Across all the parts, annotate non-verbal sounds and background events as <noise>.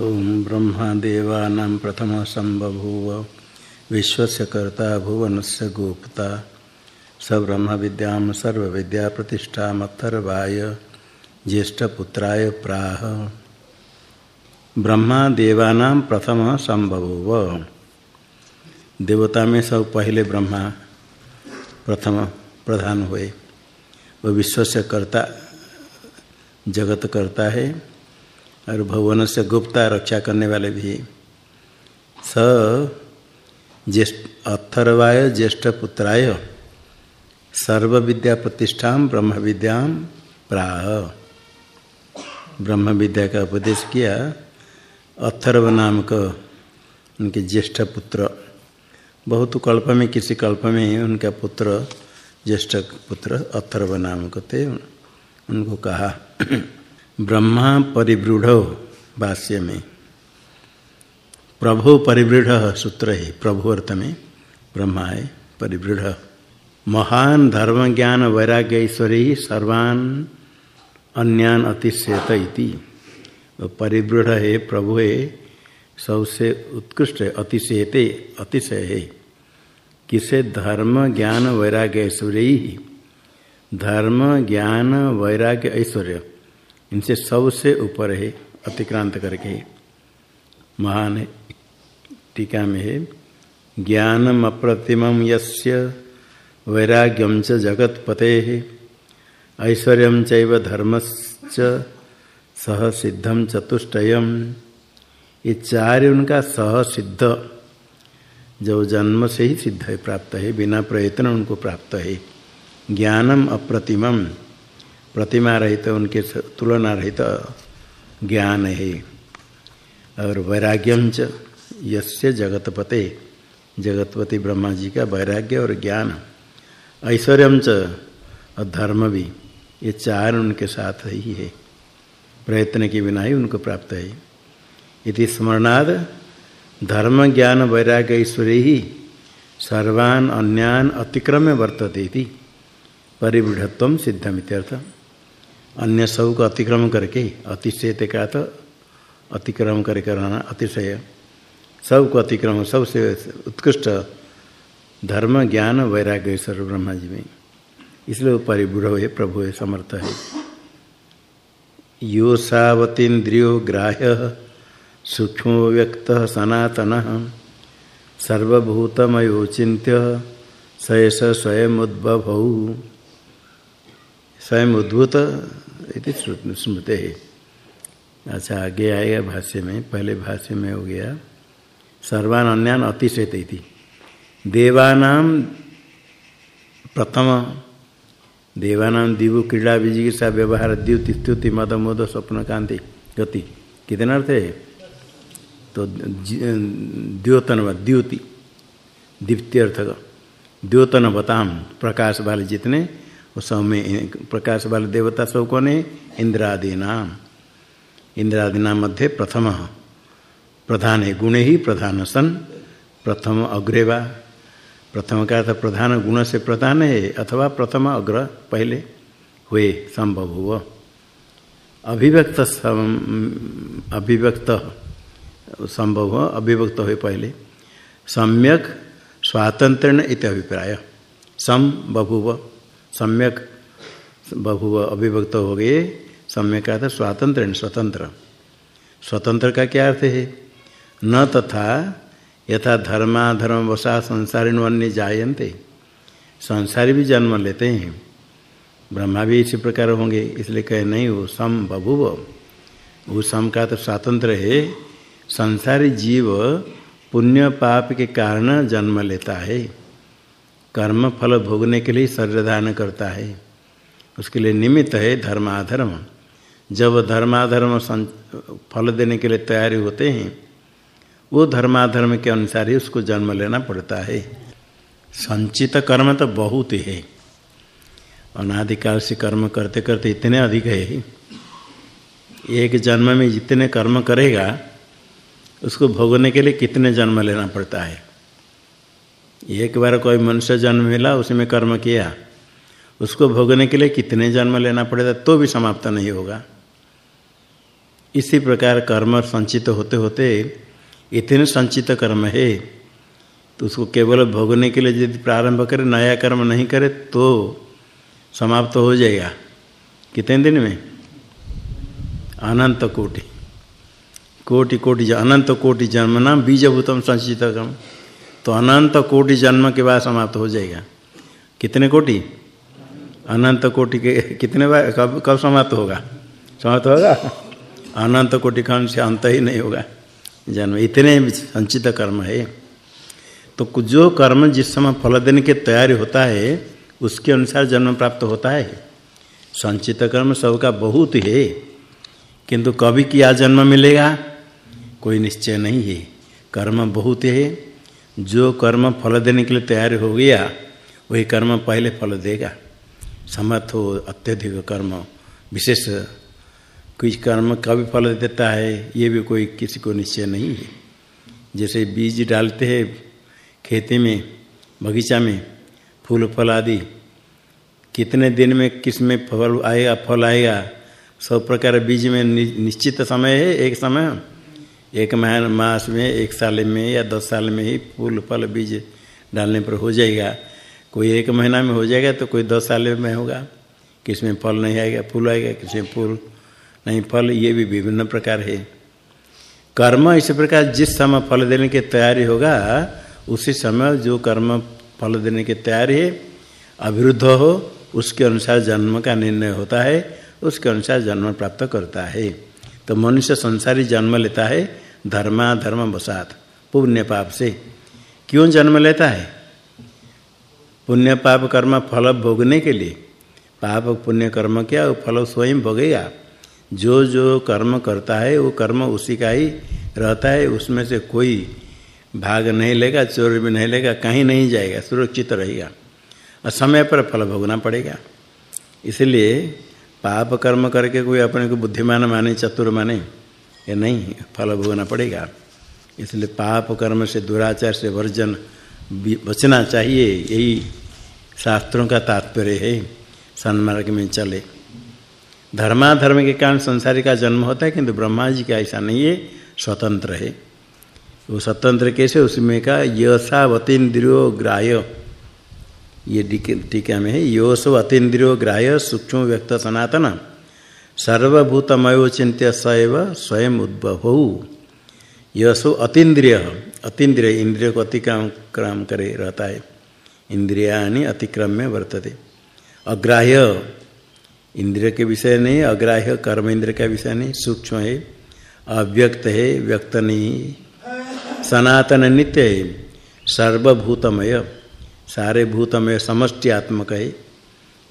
ओम ब्रह्मादेवानां प्रथम संबभूव विश्व कर्ता भुवनस्य गोप्ता स ब्रह्म विद्यां प्रतिष्ठामत्थर्वाय ज्येष्ठपुत्राय प्राह। ब्रह्मा देवानां प्रथम संबभूव देवता में सब पहले ब्रह्मा, प्रथम प्रधान हुए। वह विश्व से कर्ता, जगत करता है। और भुवन से गुप्ता रक्षा करने वाले भी स, ज्येष्ठ अथर्वाय, ज्येष्ठ पुत्राय सर्व विद्या प्रतिष्ठा ब्रह्म विद्या प्राह। ब्रह्म विद्या का उपदेश किया। अथर्व नाम का उनके ज्येष्ठ पुत्र, बहुत कल्प में, किसी कल्प में उनका पुत्र, ज्येष्ठ पुत्र अथर्व नाम को थे। उनको कहा। ब्रह्मा परिवृढ़ भाष्य में प्रभो परिवृढ़ सूत्र है, प्रभु अर्थ में ब्रह्मा है परिवृढ़ महान धर्म ज्ञान वैराग्य ईश्वरी सर्वान अन्यान अतिशयत इति। परिवृढ़ है, प्रभु है, सबसे उत्कृष्ट है अतिशयते अतिशय है। किसे? धर्म ज्ञान वैराग्य ऐश्वर्य धर्म ज्ञान वैराग्य ऐश्वर्य इनसे सबसे ऊपर है, अतिक्रांत करके। महान टीका में है, ज्ञानम अप्रतिम यस्य, वैराग्यम च जगतपते ऐश्वर्य धर्मश्च सह सिद्धम चतुष्टयम। ये चार उनका सह सिद्ध जो जन्म से ही सिद्ध है, प्राप्त है, बिना प्रयत्न उनको प्राप्त है। ज्ञानम अप्रतिमम। प्रतिमा रहित तो उनके तुलना रहित तो ज्ञान है। और वैराग्यम च यस्य जगतपते, जगतपति ब्रह्मा जी का वैराग्य और ज्ञान ऐश्वर्यम च और धर्म भी, ये चार उनके साथ ही है। प्रयत्न के बिना ही उनको प्राप्त है। इति स्मरणाद, धर्म, ज्ञान, वैराग्य ईश्वरी ही सर्वान अन्यान अतिक्रम्य वर्तते थी परिवृढ़त्व सिद्धमित्यर्थ अन्य सबको अतिक्रम करके अतिशय का तो अतिक्रम करके रहना अतिशय। सबको अतिक्रम सबसे उत्कृष्ट धर्म, ज्ञान, वैराग्य सर्व ब्रह्मा जी में। इसलिए परिबूढ़ है प्रभु है समर्थ है। यो सावतीन्द्रियो ग्राह्य, सूक्ष्म व्यक्त सनातन। सर्वभूतमयोचित्य सयस स्वयं उद्भव स्वयं उद्भूत इति स्मृति अच्छा आगे आएगा भाष्य में, पहले भाष्य में हो गया। सर्वान अन्यान देवानाम प्रथम देवानाम दिवु क्रीड़ा विजिगिषा व्यवहार द्युति स्तुति मद मोद स्वप्न कांति गति। कितने अर्थ है? तो द्योतन द्युति। दीप्ति अर्थ द्योतन बताम प्रकाश वाले जितने उस में प्रकाश वाले देवता सब कौन है? इंद्रादि नाम इंद्रादि नाम मध्य प्रथम। प्रधान है गुण ही प्रधान सन। प्रथम अग्रेवा। प्रथम का अर्थ प्रधान गुण से प्रधान है, अथवा प्रथम अग्र पहले हुए, संभव हुआ। अभिव्यक्त अभिव्यक्त संभव हो अभिव्यक्त हुए पहले। सम्यक स्वातंत्र इत अभिप्राय। सम बभुव सम्यक बहुव अभिभक्त हो गए। सम्यक का था स्वातंत्र स्वतंत्र। स्वतंत्र का क्या अर्थ है? न तथा यथा धर्माधर्म वसा संसारी वन्य जायन्ते। संसारी भी जन्म लेते हैं। ब्रह्मा भी इसी प्रकार होंगे, इसलिए कहे नहीं, वो सम बभुव। वो सम का तो स्वातंत्र है। संसारी जीव पुण्य पाप के कारण जन्म लेता है। कर्म फल भोगने के लिए शरीर करता है। उसके लिए निमित्त है धर्माधर्म। जब धर्माधर्म सं, फल देने के लिए तैयारी होते हैं, वो धर्माधर्म के अनुसार ही उसको जन्म लेना पड़ता है। संचित कर्म तो बहुत है। अनादिकाल से कर्म करते करते इतने अधिक है। एक जन्म में जितने कर्म करेगा, उसको भोगने के लिए कितने जन्म लेना पड़ता है? एक बार कोई मनुष्य जन्म मिला उसमें कर्म किया। उसको भोगने के लिए कितने जन्म लेना पड़ेगा तो भी समाप्त नहीं होगा। इसी प्रकार कर्म संचित होते होते इतने संचित कर्म है तो उसको केवल भोगने के लिए यदि प्रारंभ करे, नया कर्म नहीं करे तो समाप्त हो जाएगा। कितने दिन में? अनंत कोटि। कोटि कोटि, अनंत कोटि जन्म नाम बीजभूतम संचित कर्म। तो अनंत कोटि जन्म के बाद समाप्त हो जाएगा। कितने कोटि? अनंत कोटि के, कितने बार, कब कब समाप्त होगा? समाप्त होगा? अनंत कोटि खंड से अंत ही नहीं होगा। जन्म, इतने संचित कर्म है। तो जो कर्म जिस समय फल देने की तैयारी होता है, उसके अनुसार जन्म प्राप्त होता है। संचित कर्म सबका बहुत है किंतु कभी क्या जन्म मिलेगा? कोई निश्चय नहीं है। कर्म बहुत है। जो कर्म फल देने के लिए तैयार हो गया, वही कर्म पहले फल देगा। समर्थ हो अत्यधिक कर्म, विशेष कुछ कर्म कभी फल देता है, ये भी कोई किसी को निश्चय नहीं है। जैसे बीज डालते हैं खेती में, बगीचा में, फूल फल आदि, कितने दिन में किसमें फल आएगा फल आएगा, सब प्रकार बीज में निश्चित समय है, एक समय। एक महीना, मास में, एक साल में या दस साल में ही फूल, फल, बीज डालने पर हो जाएगा। कोई एक महीना में हो जाएगा तो कोई दस साल में होगा। किसमें फल नहीं आएगा, फूल आएगा, किसमें फूल नहीं। फल ये भी विभिन्न प्रकार है। कर्म इस प्रकार जिस समय फल देने की तैयारी होगा, उसी समय जो कर्म फल देने की तैयारी है, अविरुद्ध हो, उसके अनुसार जन्म का निर्णय होता है, उसके अनुसार जन्म प्राप्त करता है। तो मनुष्य संसारी जन्म लेता है, धर्मा धर्म बसात पुण्य पाप से। क्यों जन्म लेता है? पुण्य पाप कर्म फल भोगने के लिए। पाप पुण्य कर्म क्या? फल स्वयं भोगेगा। जो जो कर्म करता है, वो कर्म उसी का ही रहता है। उसमें से कोई भाग नहीं लेगा, चोर भी नहीं लेगा, कहीं नहीं जाएगा, सुरक्षित रहेगा। और समय पर फल भोगना पड़ेगा। इसलिए पाप कर्म करके कोई अपने को बुद्धिमान माने, चतुर माने, ये नहीं, फल भोगना पड़ेगा। इसलिए पाप कर्म से, दुराचार से वर्जन बचना चाहिए, यही शास्त्रों का तात्पर्य है, सन्मार्ग में चले। धर्माधर्म के कारण संसारी का जन्म होता है, किंतु ब्रह्मा जी का ऐसा नहीं है, स्वतंत्र है। वो स्वतंत्र कैसे, उसमें का यशावतीन्द्रियो ग्राह्य ये टीका में है। योसो अतीन्द्रियो ग्राह्य सूक्ष्म व्यक्त सनातन। सर्वभूतमयो चिंत्य सैव स्वयं उद्भव। यशो अतीन्द्रिय अतीन्द्रिय इंद्रिय को अतिक्रम, क्रम करे रहता है। इंद्रियाणि अतिक्रम में वर्तते। अग्राह्य इंद्रिय के विषय नहीं, अग्राह्य कर्म इंद्र का विषय नहीं, सूक्ष्म है, अव्यक्त है, व्यक्त नहीं। सनातन नित्य है। सर्वभूतमय। सारे भूत में समष्टि आत्मक है।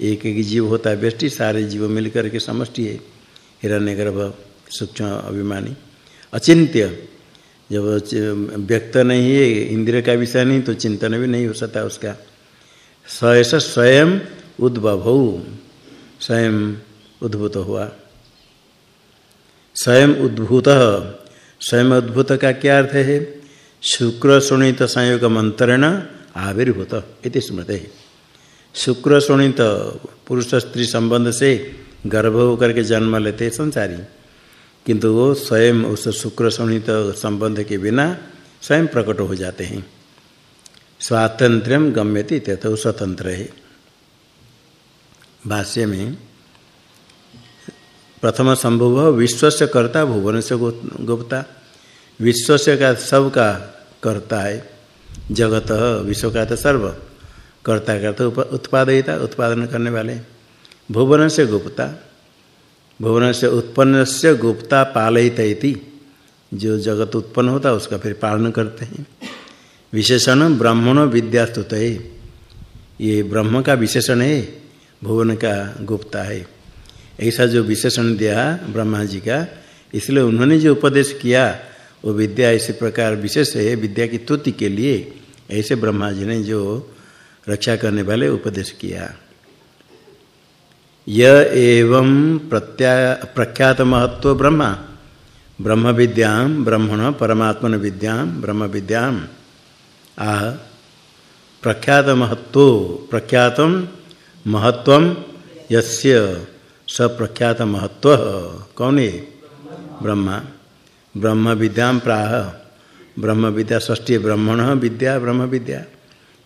एक एक जीव होता है व्यष्टि सारे जीव मिलकर के समष्टि है। हिरण्य गर्भ सूक्ष्म अभिमानी। अचिंत्य। जब व्यक्त नहीं है, इंद्रिय का विषय नहीं तो चिंतन भी नहीं हो सकता उसका। स्वयं स्वयं उद्भव। स्वयं उद्भूत हुआ। स्वयं उद्भूत। स्वयं उद्भूत का क्या अर्थ है? शुक्र सुनित संयोग मंत्रेण आविर्भूत इति स्मृति शुक्र सुनित, पुरुष स्त्री संबंध से गर्भ होकर के जन्म लेते संसारी। किंतु वो स्वयं उस शुक्र सुनित संबंध के बिना स्वयं प्रकट हो जाते हैं। स्वातंत्र्यम गम्यति तथा स्वतंत्र है। भाष्य में, प्रथम संभव विश्व से कर्ता भुवन से गुप्ता। विश्व से का सब का करता है। जगत विश्व का तो सर्व कर्ता करता उत्पादयिता, उत्पादन करने वाले। भुवन से गुप्ता भुवन से उत्पन्न से गुप्ता पालयित जो जगत उत्पन्न होता, उसका फिर पालन करते हैं। विशेषण ब्राह्मण विद्यास्तुत है ये ब्रह्म का विशेषण है, भुवन का गुप्ता है। ऐसा जो विशेषण दिया ब्रह्मा जी का, इसलिए उन्होंने जो उपदेश किया वो विद्या इसी प्रकार विशेष है, विद्या की तुति के लिए ऐसे ब्रह्मा जी ने जो रक्षा करने वाले उपदेश किया। य एवं प्रत्या प्रख्यात महत्व ब्रह्मा ब्रह्म विद्या ब्रह्मण परमात्मन विद्या ब्रह्म विद्या आह प्रख्यात महत्व प्रख्यात महत्व यस्य स प्रख्यात महत्व कौन है ब्रह्मा। ब्रह्म विद्या प्राह ब्रह्म विद्या ष्टी ब्रह्मण विद्या ब्रह्म विद्या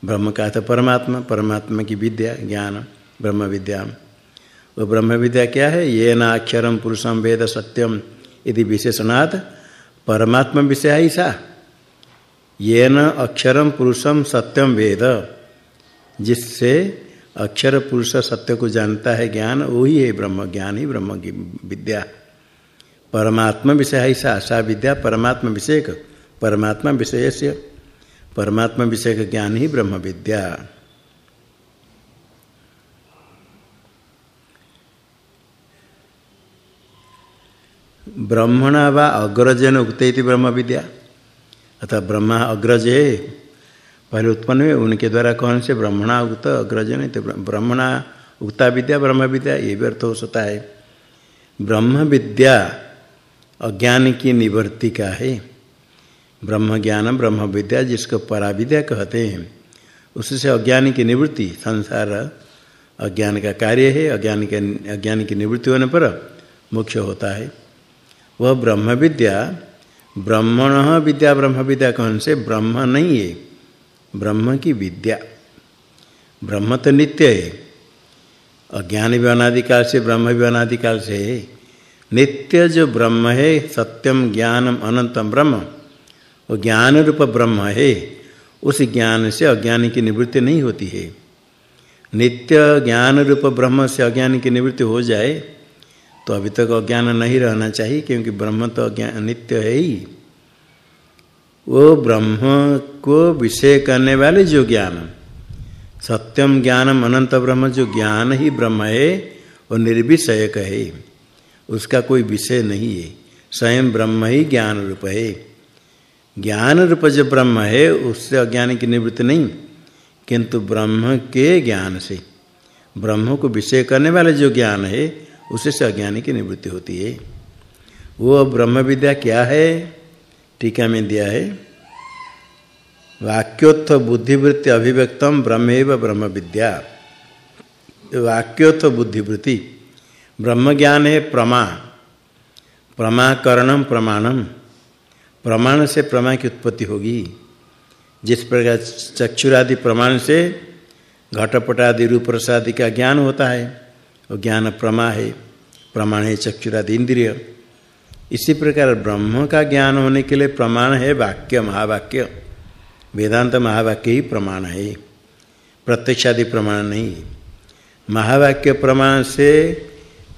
ब्रह्म का अर्थ परमात्मा परमात्मा की विद्या, ज्ञान ब्रह्म विद्या वो ब्रह्म विद्या क्या है? ये न अक्षरम पुरुषम वेद सत्यम यदि विशेषणात् परमात्मा विषय ऐसा ये न अक्षरम पुरुषम सत्यम वेद। जिससे अक्षर, पुरुष, सत्य को जानता है ज्ञान, वही है ब्रह्म ज्ञान ही ब्रह्म की विद्या। परमात्मा विषय ऐसा सा विद्या, परमात्मा विषय परमात्मा विषय से परमात्मा विषय का ज्ञान ही ब्रह्म विद्या। ब्रह्मणा व अग्रजन उगते ब्रह्म विद्या। अतः ब्रह्मा अग्रज है पहले उत्पन्न हुए, उनके द्वारा कौन से ब्रह्मणा उगत अग्रजन तो ब्रह्मणा उगता विद्या, ब्रह्म विद्या, ये भी अर्थ हो सकता है। ब्रह्म विद्या अज्ञान की निवृत्ति का है। ब्रह्म ज्ञान ब्रह्म विद्या जिसको पराविद्या कहते हैं, उससे अज्ञान की निवृत्ति, संसार अज्ञान का कार्य है, अज्ञान के, अज्ञान की निवृत्ति होने पर मुख्य होता है। वह ब्रह्म विद्या ब्रह्मण विद्या ब्रह्म विद्या कौन से? ब्रह्म नहीं है, ब्रह्म की विद्या। ब्रह्म तो नित्य है, अज्ञान भी अनादिकाल से, ब्रह्म भी अनादिकाल से है। नित्य जो ब्रह्म है, सत्यम ज्ञानम अनंतम ब्रह्म। वो ज्ञान रूप ब्रह्म है, उस ज्ञान से अज्ञान की निवृत्ति नहीं होती है। नित्य ज्ञान रूप ब्रह्म से अज्ञान की निवृत्ति हो जाए तो अभी तक अज्ञान नहीं रहना चाहिए, क्योंकि ब्रह्म तो अज्ञान नित्य है ही। वो ब्रह्म को विषय करने वाले जो ज्ञान, सत्यम ज्ञानम अनंत ब्रह्म जो ज्ञान ही ब्रह्म है, वो निर्विषयक है। उसका कोई विषय नहीं है। स्वयं ब्रह्म ही ज्ञान रूप है। ज्ञान रूप जो ब्रह्म है, उससे अज्ञान की निवृत्ति नहीं, किंतु ब्रह्म के ज्ञान से। ब्रह्म को विषय करने वाले जो ज्ञान है, उसे से अज्ञान की निवृत्ति होती है। वो ब्रह्म विद्या क्या है? टीका में दिया है। वाक्योत्थ बुद्धिवृत्ति अभिव्यक्तम ब्रह्मेव ब्रह्म विद्या। वाक्योत्थ बुद्धिवृत्ति। ब्रह्म ज्ञान है प्रमा। प्रमाकरणम प्रमाणम। प्रमाण से प्रमा की उत्पत्ति होगी। जिस प्रकार चक्षुरादि प्रमाण से घटपट आदि रूप प्रसादि का ज्ञान होता है, वो ज्ञान प्रमा है। प्रमाण है चक्षुरादि इंद्रिय। इसी प्रकार ब्रह्म का ज्ञान होने के लिए प्रमाण है वाक्य, महावाक्य। वेदांत महावाक्य ही प्रमाण है। प्रत्यक्षादि प्रमाण नहीं। महावाक्य प्रमाण से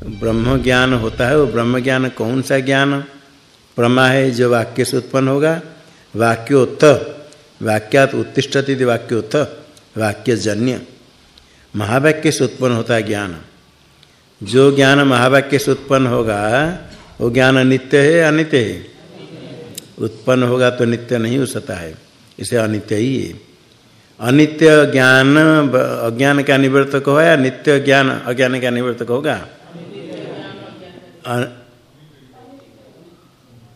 ब्रह्म ज्ञान होता है, वो ब्रह्म ज्ञान कौन सा ज्ञान? प्रमा है, जो वाक्य से उत्पन्न होगा। वाक्योत्थ। वाक्यात उत्तिष्ठति वाक्योत्थ। वाक्यजन्य। महावाक्य से उत्पन्न होता है ज्ञान। जो ज्ञान महावाक्य से उत्पन्न होगा, वो ज्ञान नित्य है, अनित्य है? उत्पन्न होगा तो नित्य नहीं हो सकता है। इसे अनित्य ही है। अनित्य ज्ञान अज्ञान का निवर्तक हो या नित्य ज्ञान, अज्ञान का निवर्तक होगा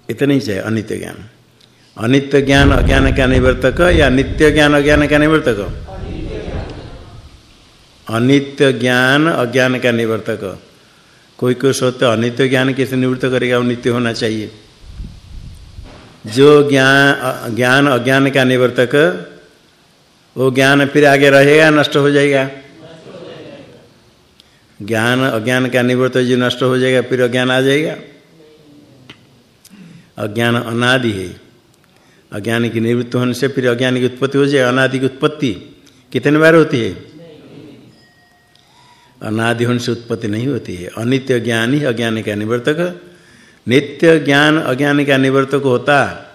इतना ही चाहिए अनित्य ज्ञान। अनित्य ज्ञान, अज्ञान का निवर्तक या नित्य ज्ञान, अज्ञान का निवर्तक? अनित्य ज्ञान, अज्ञान का निवर्तक। कोई कोई सोचते अनित्य ज्ञान कैसे निवृत्त करेगा, वो नित्य होना चाहिए। जो ज्ञान ज्ञान, अज्ञान का निवर्तक, वो ज्ञान फिर आगे रहेगा, नष्ट हो जाएगा। ज्ञान, अज्ञान का निवृत्त जो नष्ट हो जाएगा, फिर अज्ञान आ जाएगा। अज्ञान अनादि है। अज्ञान की निवृत्त होने से फिर अज्ञान की उत्पत्ति हो जाए अनादि की उत्पत्ति कितने बार होती है? अनादि होने से उत्पत्ति नहीं होती है। अनित्य ज्ञान ही अज्ञान का निवर्तक। नित्य ज्ञान अज्ञान का निवर्तक होता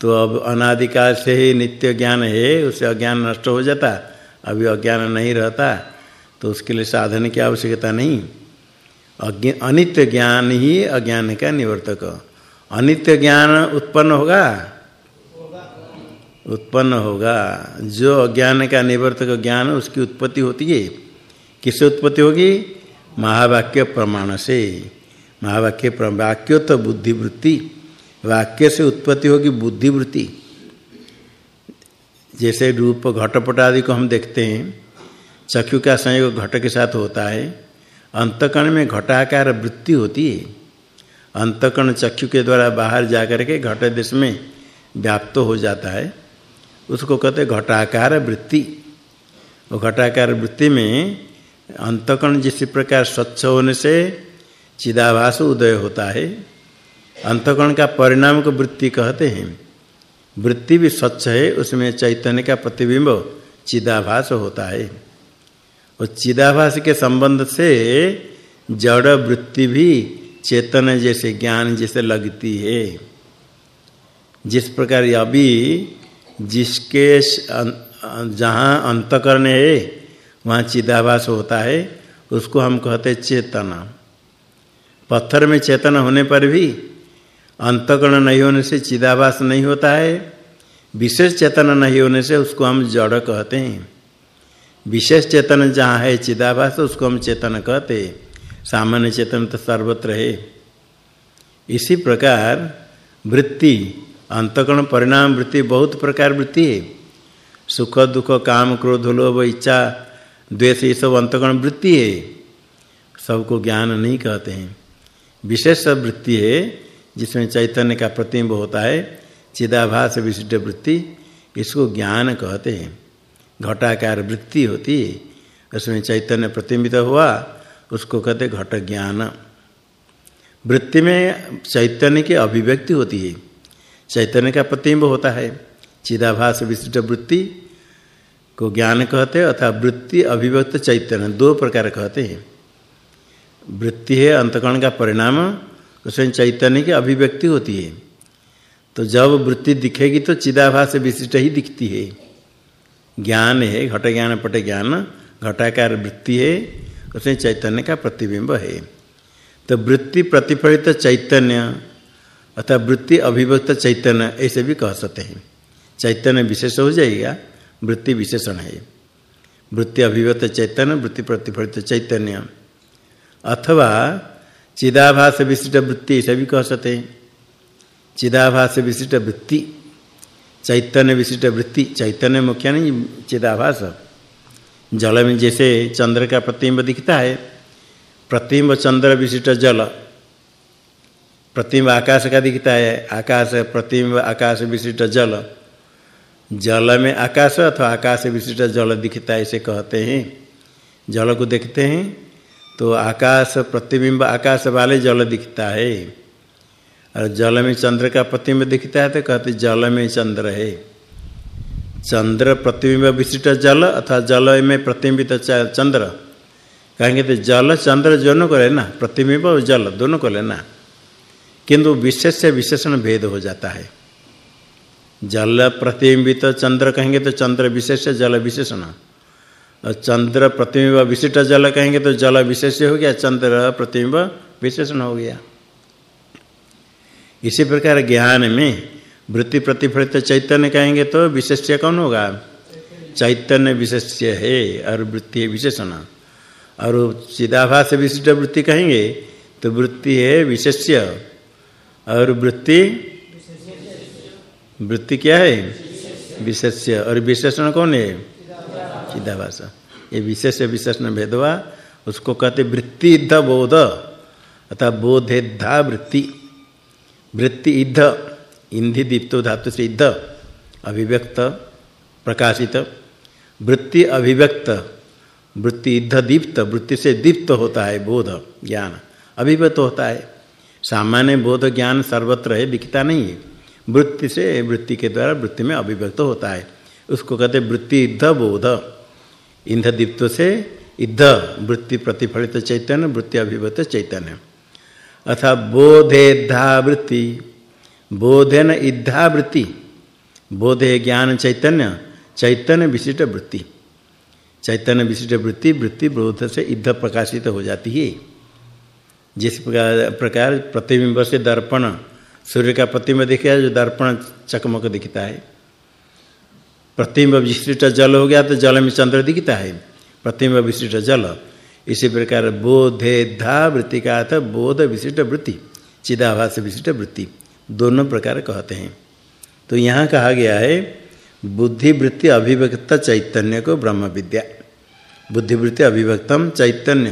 तो अब अनादिकाल से ही नित्य ज्ञान है उससे अज्ञान नष्ट हो जाता। अभी अज्ञान नहीं रहता। तो उसके लिए साधन की आवश्यकता नहीं। अनित्य ज्ञान ही अज्ञान का निवर्तक। अनित्य ज्ञान उत्पन्न होगा? उत्पन्न होगा। जो अज्ञान का निवर्तक ज्ञान, उसकी उत्पत्ति होती है। किससे उत्पत्ति होगी? महावाक्य प्रमाण से। महावाक्य वाक्य तो बुद्धिवृत्ति। वाक्य से उत्पत्ति होगी बुद्धिवृत्ति। जैसे रूप, घटपट आदि को हम देखते हैं। चक्षु का संयोग घट के साथ होता है। अंतकण में घटाकार वृत्ति होती है। अंतकण चक्षु के द्वारा बाहर जाकर के घट देश में व्याप्त हो जाता है। उसको कहते घटाकार वृत्ति। वो घटाकार वृत्ति में अंतकण जिस प्रकार स्वच्छ होने से चिदाभास उदय होता है। अंतकण का परिणाम को वृत्ति कहते हैं। वृत्ति भी स्वच्छ है, उसमें चैतन्य का प्रतिबिंब चिदाभास होता है। और चिदाभास के संबंध से जड़ वृत्ति भी चेतन जैसे, ज्ञान जैसे लगती है। जिस प्रकार अभी जिसके जहाँ अंतकरण है, वहाँ चिदाभास होता है, उसको हम कहते चेतना। पत्थर में चेतना होने पर भी अंतकरण नहीं होने से चिदाभास नहीं होता है। विशेष चेतना नहीं होने से उसको हम जड़ कहते हैं। विशेष चेतन जहाँ है, चिदाभास, उसको हम चेतन कहते सामान्य चेतन तो सर्वत्र है। इसी प्रकार वृत्ति, अंतकरण, परिणाम वृत्ति बहुत प्रकार वृत्ति है। सुख, दुख, काम, क्रोध, लोभ, इच्छा, द्वेष, ये सब अंतकरण वृत्ति है। सबको ज्ञान नहीं कहते हैं। विशेष वृत्ति है, जिसमें चैतन्य का प्रतिबिंब होता है, चिदाभास विशिष्ट वृत्ति, इसको ज्ञान कहते हैं। घटाकार वृत्ति होती, उसमें चैतन्य प्रतिबिंबित हुआ, उसको कहते घट ज्ञान। वृत्ति में चैतन्य की अभिव्यक्ति होती है। चैतन्य का प्रतिबिंब होता है। चिदाभास विशिष्ट वृत्ति को ज्ञान कहते हैं अथवा वृत्ति अभिव्यक्त चैतन्य, दो प्रकार कहते हैं। वृत्ति है अंतकरण का परिणाम, उसमें चैतन्य की अभिव्यक्ति होती है। तो जब वृत्ति दिखेगी तो चिदाभास विशिष्ट ही दिखती है। ज्ञान है, घट ज्ञान, पट ज्ञान, घटाकार वृत्ति है, उसमें चैतन्य का प्रतिबिंब है। तो वृत्ति प्रतिफलित चैतन्य अथवा वृत्ति अभिव्यक्त चैतन्य, ऐसे भी कह सकते हैं। चैतन्य विशेष हो जाएगा, वृत्ति विशेषण है। वृत्ति अभिव्यक्त चैतन्य, वृत्ति प्रतिफलित चैतन्य। अथवा चिदाभास विशिष्ट वृत्ति, ऐसे भी कह सकते हैं। चिदाभास विशिष्ट वृत्ति चैतन्य विशिष्ट वृत्ति चैतन्य मुख्य नहीं चिदाभास। जल में जैसे चंद्र का प्रतिबिंब दिखता है, प्रतिबिंब चंद्र विशिष्ट जल, प्रतिबिंब आकाश का दिखता है, आकाश प्रतिबिंब, आकाश विशिष्ट जल। जल में आकाश अथवा आकाश विशिष्ट जल दिखता है इसे कहते हैं। जल को देखते हैं तो आकाश प्रतिबिंब, आकाश वाले जल दिखता है। और जल में चंद्र का प्रतिबिंब दिखता है तो कहते जल में चंद्र है। चंद्र प्रतिबिंब विशिष्ट जल अथवा जल में प्रतिबिंबित चंद्र। कहेंगे तो जल चंद्र दोनों को लेना, प्रतिबिंब और जल दोनों को लेना। किंतु विशेष से विशेषण भेद हो जाता है। जल प्रतिबिंबित चंद्र कहेंगे तो चंद्र विशेष, जल विशेषण। और चंद्र प्रतिबिंब विशिष्ट जल कहेंगे तो जल विशेष हो गया, चंद्र प्रतिबिंब विशेषण हो गया। इसी प्रकार ज्ञान में वृत्ति प्रतिफलित चैतन्य कहेंगे तो विशेष्य कौन होगा? चैतन्य विशेष्य है और वृत्ति विशेषण। और चिदाभास विशिष्ट वृत्ति कहेंगे तो वृत्ति है विशेष्य। और वृत्ति? वृत्ति क्या है? विशेष्य। और विशेषण कौन है? चिदाभास। ये विशेष विशेषण भेदवा, उसको कहते वृत्ति इध बोध। अथवा बोधेद्धा वृत्ति। वृत्ति इध इंधि दीप्तो धातु से इध अभिव्यक्त, प्रकाशित। वृत्ति अभिव्यक्त, वृत्ति इध दीप्त, वृत्ति से दीप्त होता है बोध, ज्ञान। अभिव्यक्त होता है। सामान्य बोध ज्ञान सर्वत्र है दिखता नहीं है। वृत्ति से, वृत्ति के द्वारा वृत्ति में अभिव्यक्त होता है। उसको कहते वृत्ति इध बोध। इंध दीप्त से इध वृत्ति प्रतिफलित चैतन्य, वृत्ति अभिव्यक्त चैतन्य। अथा बोधेद्धा वृत्ति बोधेन इद्धा वृत्ति बोधे ज्ञान चैतन्य चैतन्य विशिष्ट वृत्ति। चैतन्य विशिष्ट वृत्ति वृत्ति बोध से इद्ध प्रकाशित हो जाती है। जिस प्रकार प्रकार प्रतिबिंब से दर्पण, सूर्य का प्रतिबिंब दिखा जो दर्पण चकमक दिखता है। प्रतिबिंब विशिष्ट जल हो गया तो जल में चंद्र दिखता है। प्रतिबिंब विशिष्ट जल इसी प्रकार बोधे धा वृत्ति का अर्थ बोध विशिष्ट वृत्ति, चिदाभास विशिष्ट वृत्ति, दोनों प्रकार कहते हैं। तो यहाँ कहा गया है बुद्धि वृत्ति अभिव्यक्त चैतन्य को ब्रह्म विद्या। बुद्धि वृत्ति अभिव्यक्तम चैतन्य,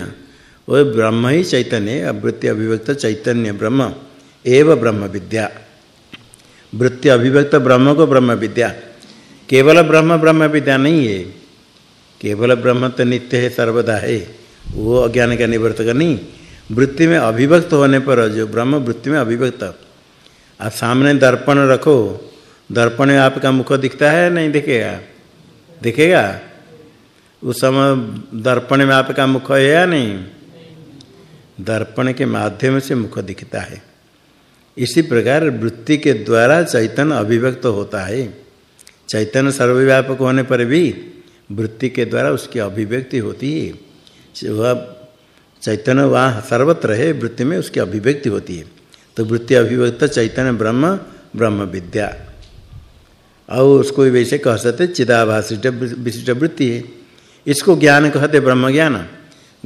वो ब्रह्म ही चैतन्य, वृत्ति अभिव्यक्त चैतन्य ब्रह्म, एव ब्रह्म विद्या। वृत्ति अभिव्यक्त ब्रह्म को ब्रह्म विद्या। केवल ब्रह्म ब्रह्म विद्या नहीं है। केवल ब्रह्म तो नित्य है, सर्वदा है। वो अज्ञान का निवर्तक नहीं। वृत्ति में अभिव्यक्त होने पर जो ब्रह्म वृत्ति में अभिव्यक्त। आप सामने दर्पण रखो। दर्पण में आपका मुख दिखता है नहीं दिखेगा? दिखेगा? उस समय दर्पण में आपका मुख है या नहीं? दर्पण के माध्यम से मुख दिखता है। इसी प्रकार वृत्ति के द्वारा चैतन्य अभिव्यक्त होता है। चैतन्य सर्वव्यापक होने पर भी वृत्ति के द्वारा उसकी अभिव्यक्ति होती है। वह चैतन्य वहाँ सर्वत्र है, वृत्ति में उसकी अभिव्यक्ति होती है। तो वृत्ति अभिव्यक्त चैतन्य ब्रह्म ब्रह्म विद्या। और उसको वैसे कह सकते चिदाभाषित विशिष्ट वृत्ति है। इसको ज्ञान कहते ब्रह्म ज्ञान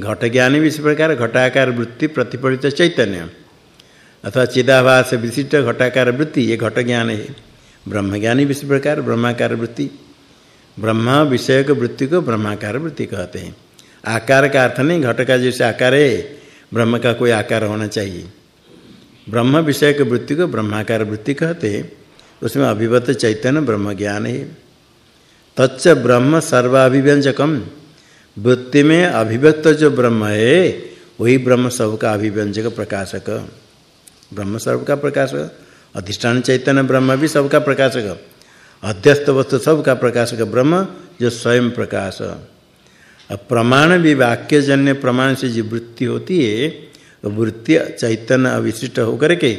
घट ज्ञान भी इस प्रकार, घटाकार वृत्ति प्रतिफलित चैतन्य। अथवा चिदाभास विशिष्ट, घटाकार वृत्ति, ये घट ज्ञान है। ब्रह्म ज्ञानी भी इस प्रकार, ब्रह्माकार वृत्ति। ब्रह्मा विषयक वृत्ति को ब्रह्माकार वृत्ति कहते हैं। आकार का अर्थ नहीं, घट का जैसे आकार है, ब्रह्म का कोई आकार होना चाहिए। ब्रह्म विषय के वृत्ति को ब्रह्माकार वृत्ति कहते उसमें अभिवत चैतन्य ब्रह्म ज्ञान है। तच्च ब्रह्म सर्वाभिव्यंजकम। वृत्ति में अभिव्यक्त जो ब्रह्म है, वही ब्रह्म सब का अभिव्यंजक प्रकाशक। ब्रह्म सर्व का प्रकाशक। अधिष्ठान चैतन्य ब्रह्म भी सबका प्रकाशक। अध्यस्त वस्तु सबका प्रकाशक ब्रह्म, जो स्वयं प्रकाश। प्रमाण भी वाक्यजन्य प्रमाण से जो वृत्ति होती है तो वृत्ति चैतन्य अविशिष्ट होकर के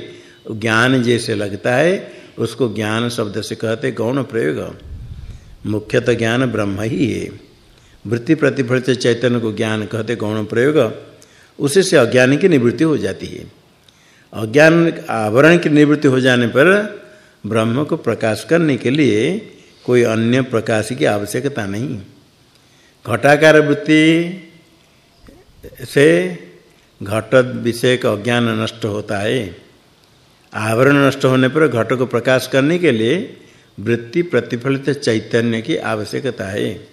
ज्ञान जैसे लगता है, उसको ज्ञान शब्द से कहते गौण प्रयोग। मुख्यतः ज्ञान ब्रह्म ही है। वृत्ति प्रतिफलित चैतन्य को ज्ञान कहते गौण प्रयोग, उसी से अज्ञान की निवृत्ति हो जाती है। अज्ञान आवरण की निवृत्ति हो जाने पर ब्रह्म को प्रकाश करने के लिए कोई अन्य प्रकाश की आवश्यकता नहीं। घटाकार वृत्ति से घट विषय का अज्ञान नष्ट होता है। आवरण नष्ट होने पर घट को प्रकाश करने के लिए वृत्ति प्रतिफलित चैतन्य की आवश्यकता है।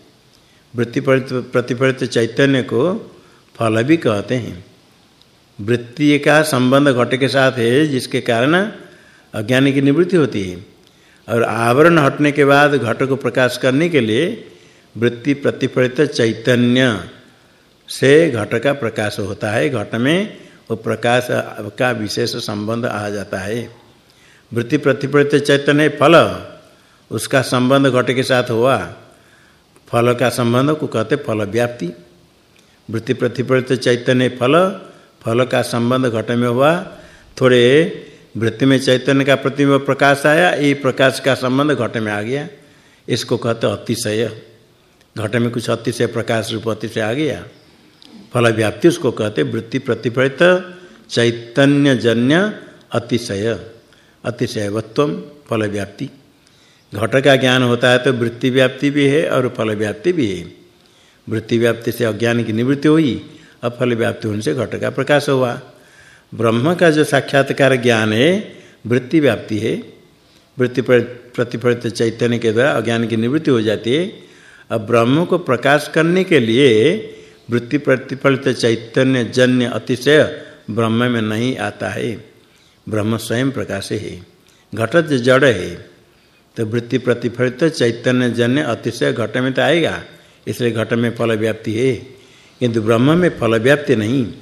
वृत्ति प्रतिफलित चैतन्य को फल भी कहते हैं। वृत्ति का संबंध घट के साथ है, जिसके कारण अज्ञान की निवृत्ति होती है। और आवरण हटने के बाद घट को प्रकाश करने के लिए वृत्ति प्रतिफलित चैतन्य से घट का प्रकाश होता है। घट में वो प्रकाश का विशेष संबंध आ जाता है। वृत्ति प्रतिफलित चैतन्य फल, उसका संबंध घट के साथ हुआ। फल का संबंध को कहते फल व्याप्ति। वृत्ति प्रतिफलित चैतन्य फल फल का संबंध घट में हुआ। थोड़े वृत्ति में चैतन्य का प्रतिबिंब प्रकाश आया, ये प्रकाश का संबंध घट में आ गया। इसको कहते अतिशय। घट में कुछ अतिशय प्रकाश रूप अतिशय आ गया। फल व्याप्ति उसको कहते वृत्ति प्रतिफलित चैतन्य जन्य अतिशय। अतिशयवत्व फल व्याप्ति घट का ज्ञान होता है तो वृत्ति व्याप्ति भी है और फल व्याप्ति भी है। वृत्ति व्याप्ति से अज्ञान की निवृत्ति हुई और फल व्याप्ति होने से घट का प्रकाश हुआ। ब्रह्म का जो साक्षात्कार ज्ञान है, वृत्ति व्याप्ति है। वृत्ति प्रतिफलित चैतन्य के द्वारा अज्ञान की निवृत्ति हो जाती है। अब ब्रह्म को प्रकाश करने के लिए वृत्ति प्रतिफलित चैतन्य जन्य अतिशय ब्रह्म में नहीं आता है। ब्रह्म स्वयं प्रकाश है। घटत जड़ है। तो वृत्ति प्रतिफलित चैतन्य जन्य अतिशय घट में तो आएगा। इसलिए घट में फल व्याप्ति है। किंतु ब्रह्म में फल व्याप्ति नहीं।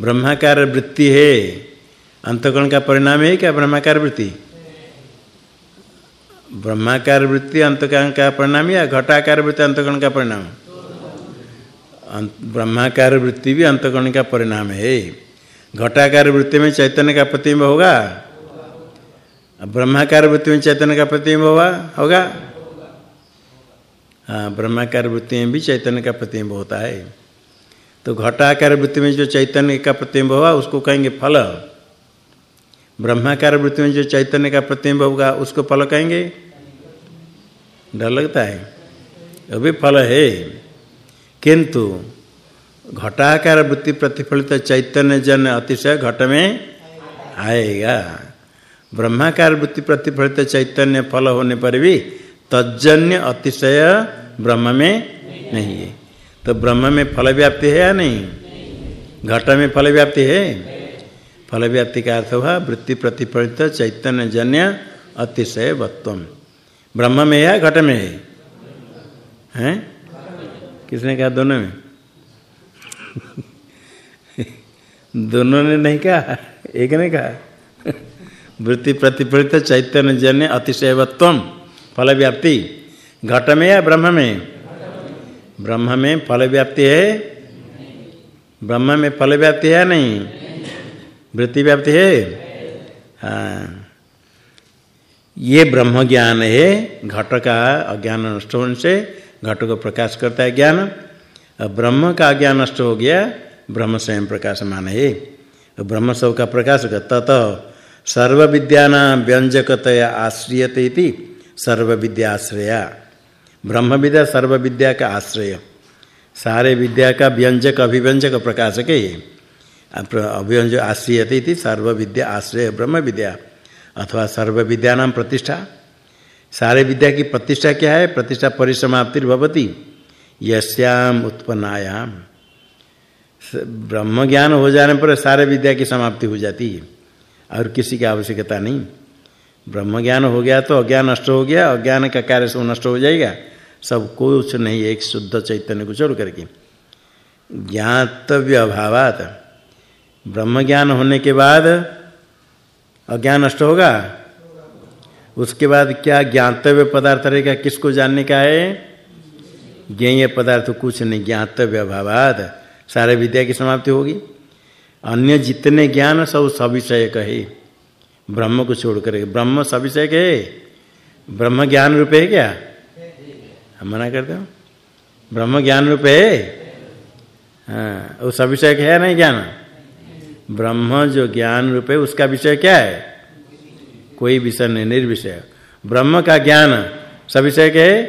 ब्रह्माकार वृत्ति है। अंतकरण का परिणाम है क्या ब्रह्माकार वृत्ति? ब्रह्माकार वृत्ति अंतकरण का परिणाम या घटाकार वृत्ति अंतकरण का परिणाम? ब्रह्माकार वृत्ति भी अंतकरण का परिणाम है। घटाकार वृत्ति में चैतन्य का प्रतिबिंब होगा? ब्रह्माकार वृत्ति में चैतन्य का प्रतिबिंब होगा? होगा। हाँ ब्रह्माकार वृत्ति में भी चैतन्य का प्रतिबिंब होता है। तो घटाकार वृत्ति में जो चैतन्य का प्रतिबिंब होगा, उसको कहेंगे फल। ब्रह्माकार वृत्ति में जो चैतन्य का प्रतिबिंब होगा, उसको फल कहेंगे? डर लगता है। अभी फल है। किंतु घटाकार वृत्ति प्रतिफलित चैतन्य जन अतिशय घट में आएगा। ब्रह्माकार वृत्ति प्रतिफलित चैतन्य फल होने पर भी तजन्य अतिशय ब्रह्म में नहीं है। तो ब्रह्म में फल व्याप्ति है या नहीं? घट में फल व्याप्ति है। फल व्याप्ति का अर्थ हुआ वृत्ति प्रतिफलित चैतन्य जन्य अतिशय वत्व ब्रह्म में है घट में है? हैं? किसने कहा दोनों में? <laughs> दोनों ने नहीं कहा, एक ने कहा। <laughs> वृत्ति प्रतिफलित चैतन्य जन्य अतिशयवत्व फल व्याप्ति घट में या ब्रह्म में? ब्रह्म में फल व्याप्ति है। ब्रह्म में फल व्याप्ति है नहीं? वृत्ति व्याप्ति है? हाँ। ये ब्रह्म ज्ञान है, घट का अज्ञान नष्ट होने से घट को प्रकाश करता है ज्ञान। अब ब्रह्म का अज्ञान नष्ट हो गया, ब्रह्म स्वयं प्रकाशमान है। ब्रह्म सब का प्रकाश तत सर्व विद्या व्यंजकतया आश्रियते सर्व विद्या आश्रया ब्रह्म विद्या सर्व विद्या का आश्रय। सारे विद्या का व्यंजक, अभिव्यंजक प्रकाशक है। अभिव्यंजक आश्रियते इति सर्व विद्या आश्रय ब्रह्म विद्या अथवा सर्व विद्या नाम प्रतिष्ठा। सारे विद्या की प्रतिष्ठा क्या है? प्रतिष्ठा परिसमाप्तिर्भवती। यश्याम उत्पन्नायाम। ब्रह्म ज्ञान हो जाने पर सारे विद्या की समाप्ति हो जाती है, और किसी की आवश्यकता नहीं। ब्रह्म ज्ञान हो गया तो अज्ञान नष्ट हो गया, अज्ञान का कार्य सब नष्ट हो जाएगा। सब कुछ नहीं, एक शुद्ध चैतन्य को छोड़ करके। ज्ञातव्य अभावात ब्रह्म ज्ञान होने के बाद अज्ञान नष्ट होगा? उसके बाद क्या ज्ञातव्य पदार्थ रहेगा? किसको जानने का है? ज्ञेय पदार्थ, कुछ नहीं, ज्ञातव्य अभावात सारे विद्या की समाप्ति होगी। अन्य जितने ज्ञान, सब सविषय कहे ब्रह्म को छोड़ कर ब्रह्म सविषय कहे ब्रह्म ज्ञान रूप है क्या? हम मना करते हो। ब्रह्म ज्ञान रूप है? हाँ वो सविषय है नहीं ज्ञान? ब्रह्म जो ज्ञान रूप है उसका विषय क्या है? कोई विषय नहीं, निर्विषय। ब्रह्म का ज्ञान सविषय के?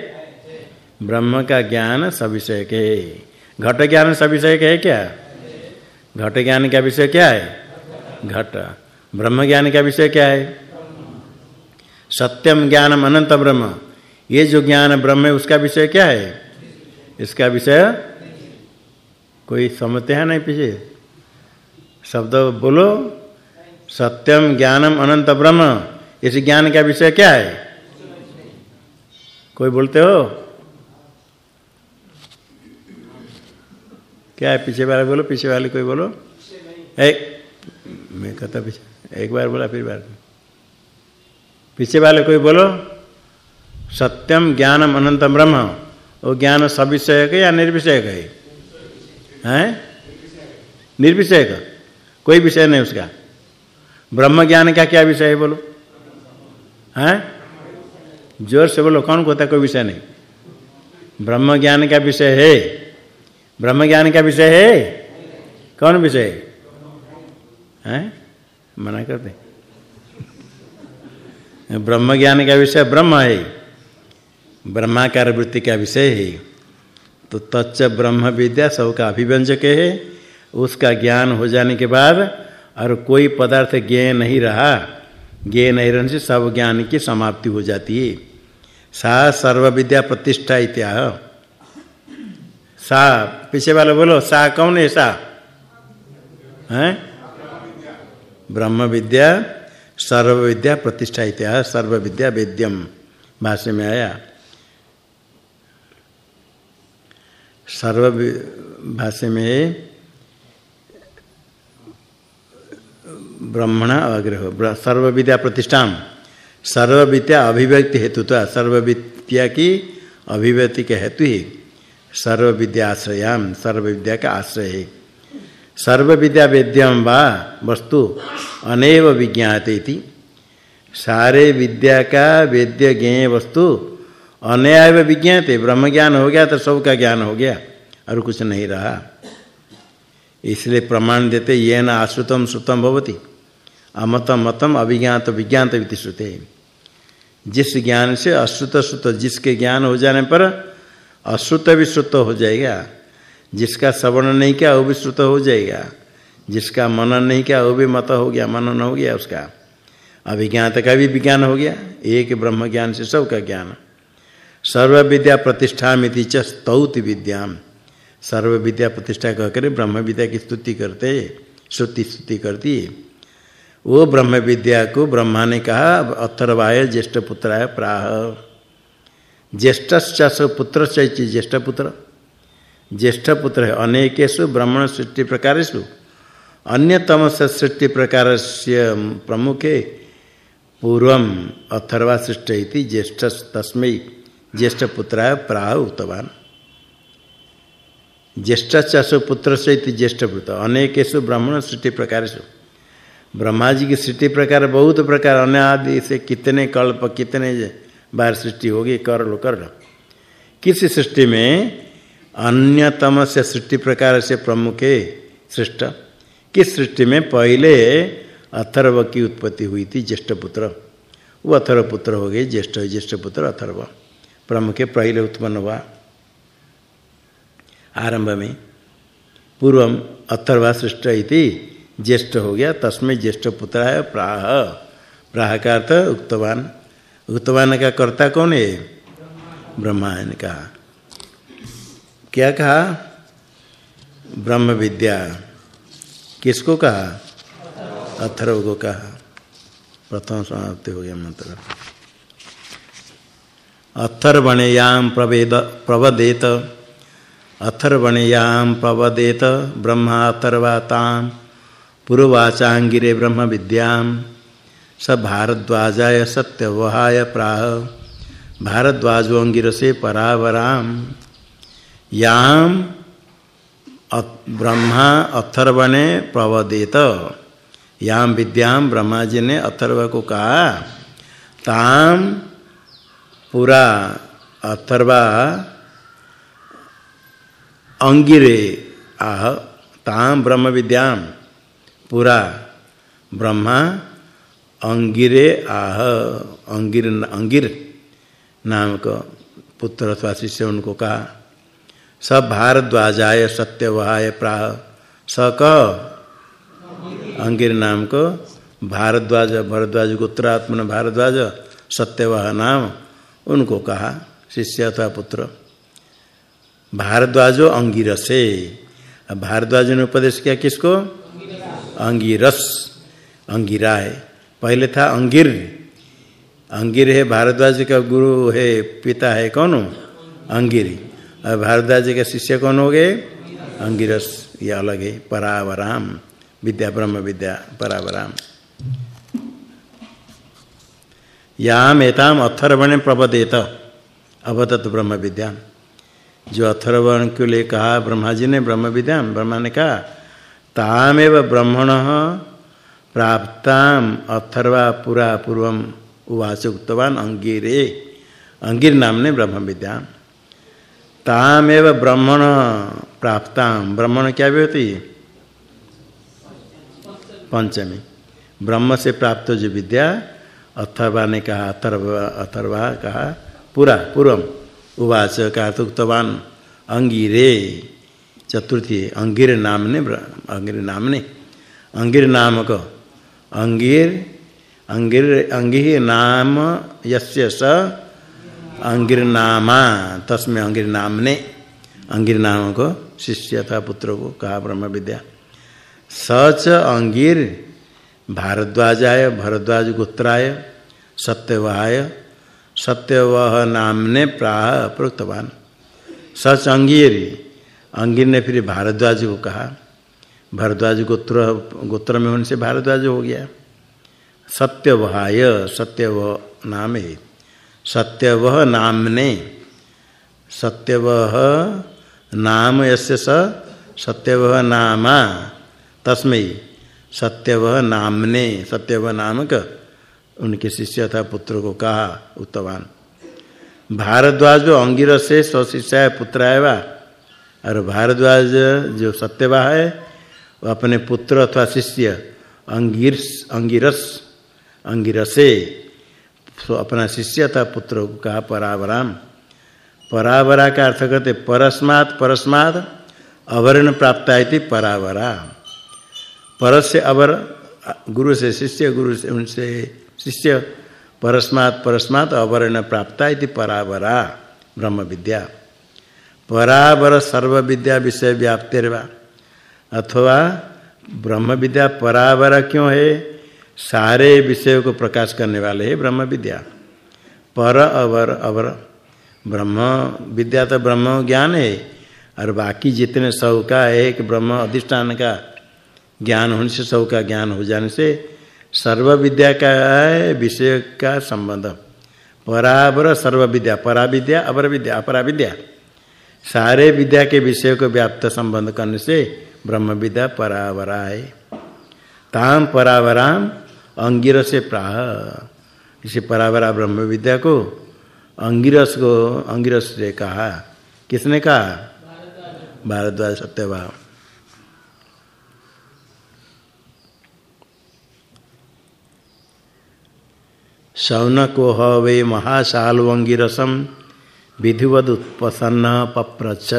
ब्रह्म का ज्ञान सविषय के। घट ज्ञान सविषय के है क्या? घट ज्ञान का विषय क्या है? घट। ब्रह्म ज्ञान का विषय क्या है? सत्यम ज्ञानम अनंत ब्रह्म। ये जो ज्ञान ब्रह्म है, उसका विषय क्या है? इसका विषय? कोई समझते हैं नहीं पीछे? शब्द बोलो, सत्यम ज्ञानम अनंत ब्रह्म। इस ज्ञान का विषय क्या है? कोई बोलते हो? क्या है पीछे वाले बोलो, पीछे वाले कोई बोलो? एक, मैं कहता पीछे, एक बार बोला, फिर बार। पीछे वाले कोई बोलो, सत्यम ज्ञानम अनंत ब्रह्म। वो ज्ञान सविषय का या निर्विषयक है? हैं? निर्विषय का कोई विषय नहीं उसका। ब्रह्म ज्ञान का क्या विषय है बोलो? हैं? ज़ोर से बोलो, कौन कहता कोई विषय नहीं? ब्रह्म ज्ञान का विषय है। ब्रह्म ज्ञान का विषय है? कौन विषय है? हैं? मना करते ब्रह्म ज्ञान का विषय ब्रह्म है। ब्रह्माकार वृत्ति का विषय है। तो तच्च ब्रह्म विद्या सबका अभिव्यंजक है। उसका ज्ञान हो जाने के बाद और कोई पदार्थ ज्ञ नहीं रहा ज्ञ नहीं रहने से सब ज्ञान की समाप्ति हो जाती है। सा सर्व विद्या प्रतिष्ठा इत्याह। सा, पीछे वाले बोलो, सा कौन है सा? हैं? ब्रह्म विद्या सर्व विद्या प्रतिष्ठा इत्याह सर्व विद्या वेद्यम भाष्य में आया। सर्व भाष्य में ब्रह्मण अग्रह सर्व विद्या प्रतिष्ठा सर्व विद्या अभिव्यक्ति हेतु तो सर्व विद्या की अभिव्यक्ति के हेतु ही सर्व विद्याश्रयाम सर्व विद्या का आश्रय है। सर्व विद्या वेद्यम वा वस्तु अनेव विज्ञाते थी सारे विद्या का वेद्य ज्ञेय वस्तु अनैव विज्ञाते। ब्रह्म ज्ञान हो गया तो सब का ज्ञान हो गया, और कुछ नहीं रहा। इसलिए प्रमाण देते ये न आश्रुतम श्रुतम भवती। अमतम मतम अभिज्ञात विज्ञात विधि श्रुते। जिस ज्ञान से अश्रुत श्रुत, जिसके ज्ञान हो जाने पर अश्रुत भी श्रुत हो जाएगा। जिसका श्रवण नहीं किया, वो भी श्रुत हो जाएगा। जिसका मनन नहीं किया, वो भी मत हो गया, मनन हो गया उसका। अभिज्ञात का भी विज्ञान हो गया, एक ब्रह्म ज्ञान से सबका ज्ञान। सर्व विद्या प्रतिष्ठा मिति च स्तौति विद्याम। सर्व विद्या प्रतिष्ठा कहकर ब्रह्म विद्या की स्तुति करते, श्रुति स्तुति करती। है वो ब्रह्म विद्या को ब्रह्मा ने कहा अथर्वाय ज्येष्ठ पुत्राय प्राह। ज्येष्ठ पुत्र चैत्य ज्येष्ठ पुत्र। ज्येष्ठ पुत्र है अनेकेशु ब्राह्मण सृष्टि प्रकारेशु अन्यतम से सृष्टि प्रकार से प्रमुखे पूर्व अथर्वा सृष्टि ज्येष्ठ तस्मै ज्येष्ठ पुत्राय प्राह उक्तवान। ज्येष्ठ पुत्र से ज्येष्ठ पुत्र। अनेकेशु ब्राह्मण सृष्टि प्रकार ब्रह्मा जी की सृष्टि प्रकार, बहुत प्रकार, अन्य आदि से कितने कल्प, कितने बार सृष्टि होगी, कर लो कर लो। किस सृष्टि में अन्यतम से सृष्टि प्रकार से प्रमुख है सृष्ट, किस सृष्टि में पहले अथर्व की उत्पत्ति हुई थी, ज्येष्ठ पुत्र? वो अथर्व पुत्र हो गए, ज्येष्ठ ज्येष्ठ पुत्र अथर्व। प्रमुख, पहले उत्पन्न हुआ। आरंभ में पूर्व अथर्वा सृष्ट इति। ज्येष्ठ हो गया, तस्में ज्येष्ठ पुत्र है प्राह। प्राह का अर्थ उक्तवान। उक्तवान का कर्ता कौन है? ब्रह्मा ने कहा क्या कहा? ब्रह्म विद्या किसको कहा? अथर्व को कहा। प्रथम समाप्ति हो गया मंत्र। अथर्वणयाम प्रवेद प्रवदेत। अथर्वणयाम प्रवदेत। ब्रह्मा अथर्वाताम पूर्वाचांगिरे ब्रह्म विद्याम स भारद्वाजाय सत्यवहाय प्राह। भारद्वाजोंगिर से परावराम याम ब्रह्मा अथर्वणे प्रवदेत। याम विद्याम ब्रह्मा जी ने अथर्व को कहा ताम पूरा अथर्वा अंगिरे आह। ताम ब्रह्म विद्याम पूरा ब्रह्मा, अंगिरे आह, अंगिर अंगिर नाम का पुत्र अथवा शिष्य उनको कहा, सब भारद्वाजाय सत्यवहाय प्राह स क अंगिर नाम को भारद्वाज, भरद्वाज गोत्रात्मन भारद्वाज, सत्यवाह नाम उनको कहा, शिष्य अथवा पुत्र। भारद्वाजो अंगिर से भारद्वाज ने उपदेश किया किसको? अंगिरस अंगिरा है पहले था अंगिर। अंगिर है भारद्वाज का गुरु है, पिता है कौन? अंगिर। और भारद्वाज का शिष्य कौन हो गए? अंगिरस ये अलग है, परावराम। विद्या, ब्रह्म विद्या, परावराम। याम एताम अथर्वण प्रपदेत अवतत ब्रह्म विद्या जो अथर्वण के लिए कहा, ब्रह्मा जी ने ब्रह्म विद्या ब्रह्मा ने कहा तामेव ब्रह्मण प्राप्ताम अथर्वा पुरा पूर्व उवाच उक्तवान अंगिरे। अंगिर नाम ने ब्रह्म विद्या तामेव ब्रह्मण प्राप्ताम। ब्रह्मण क्या भी होती पंचमी। ब्रह्म से प्राप्त जो विद्या, अथर्वा ने कहा, अथर्वा अथर्वा कहा, पूरा पूर्वम उवाच का उक्तवान, अंगिरे। चतुर्थी, अंगिर नामने अंगिर नामने। अंगिर नामक, अंगिर अंगिर अंगिर नाम यस्य स, अंगिर नामा, तस्में अंगिर नामने। अंगिर नाम को शिष्य था, पुत्र को कहा ब्रह्म विद्या सच अंगिर, भारद्वाजाय भरद्वाज गोत्राय सत्यवाय, सत्यवह नामने प्राह प्रोक्तवान सच अंगीर अंगीर ने फिर भारद्वाज को कहा, भारद्वाज गोत्र गोत्र में होने से भारद्वाज हो गया। सत्यवहाय सत्यवह नाम है सत्यवह नामने, सत्यवह नाम यस्य स, सत्यवह नामा, तस्मै, सत्यवह नामने, सत्यवह नामक। उनके शिष्य था पुत्र को कहा उत्तवान, भारद्वाज अंगिर से स्वशिष्या पुत्र आएगा और भारद्वाज जो सत्यवाह है, वो अपने पुत्र अथवा शिष्य अंगिरस अंगिरस, अंगिरसे तो अपना शिष्य था पुत्र को कहा परावराम। परावरा का अर्थ करते परस्मात् परस्मात्, अवरण प्राप्त थी परावरा। पर से अवर, गुरु से शिष्य, गुरु से, उनसे शिष्य, परस्मात् परस्मात्, अवर्ण प्राप्ता इति परावरा, ब्रह्म विद्या। परावर सर्व विद्या विषय व्याप्तिर्वा अथवा ब्रह्म विद्या परावर क्यों है? सारे विषयों को प्रकाश करने वाले है ब्रह्म विद्या पर अवर अवर। ब्रह्म विद्या तो ब्रह्म ज्ञान है, और बाकी जितने सब का एक ब्रह्म अधिष्ठान का ज्ञान होने से सब का ज्ञान हो जाने से सर्व विद्या का विषय का संबंध। परावर सर्व विद्या परा विद्या अवर विद्या अपरा विद्या सारे विद्या के विषय को व्याप्त संबंध करने से ब्रह्म विद्या परावरा है ताम परावराम, अंगिरस से प्राह। इसे परावरा ब्रह्म विद्या को अंगिरस को, अंगिरस से कहा। किसने कहा? भारद्वाज सत्यभाव शौनको ह महाशालवंगिरसम विधिवद उत्पन्न पप्रच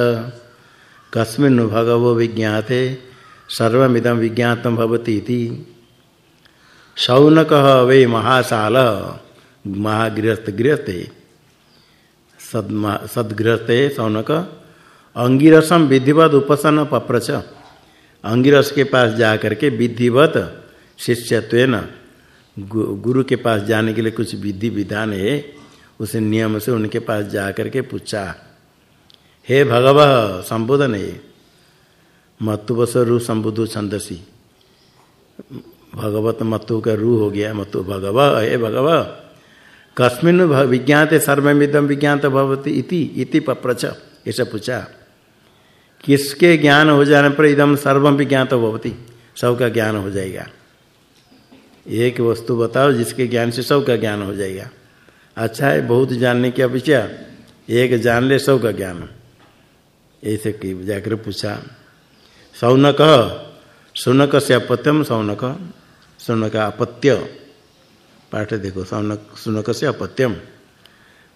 कस्मिन् भगवो विज्ञाते, सर्वमिदं विज्ञातम भवती इति। शौनक वे महाशाल महागृहस्थ गृहस्थ सदगृहस्थ शौनक अंगिरसम विधिवत उपसन पप्रच अंगिरस के पास जाकर के विधिवत शिष्यत्वेन गुरु के पास जाने के लिए कुछ विधि विधान है। उस नियम से उनके पास जाकर के पूछा, हे भगव, संबोधन है। मतु बस रू संबुधु छंदसी। भगवत मतु का रू हो गया मतु भगव, हे भगव, कस्मिन विज्ञाते सर्वमिदम विज्ञात भवती इति इति पप्रच ऐसा पूछा। किसके ज्ञान हो जाने पर इदम सर्वम विज्ञात भवती? सबका ज्ञान हो जाएगा। एक वस्तु बताओ जिसके ज्ञान से सब का ज्ञान हो जाएगा। अच्छा है, बहुत जानने की अपेक्षा, एक जान ले सब का ज्ञान। ऐसे की जाकर पूछा सौनक सुनक से अपत्यम सौनक सुनक अपत्य। पाठ देखो सौनक सुनक से अपत्यम।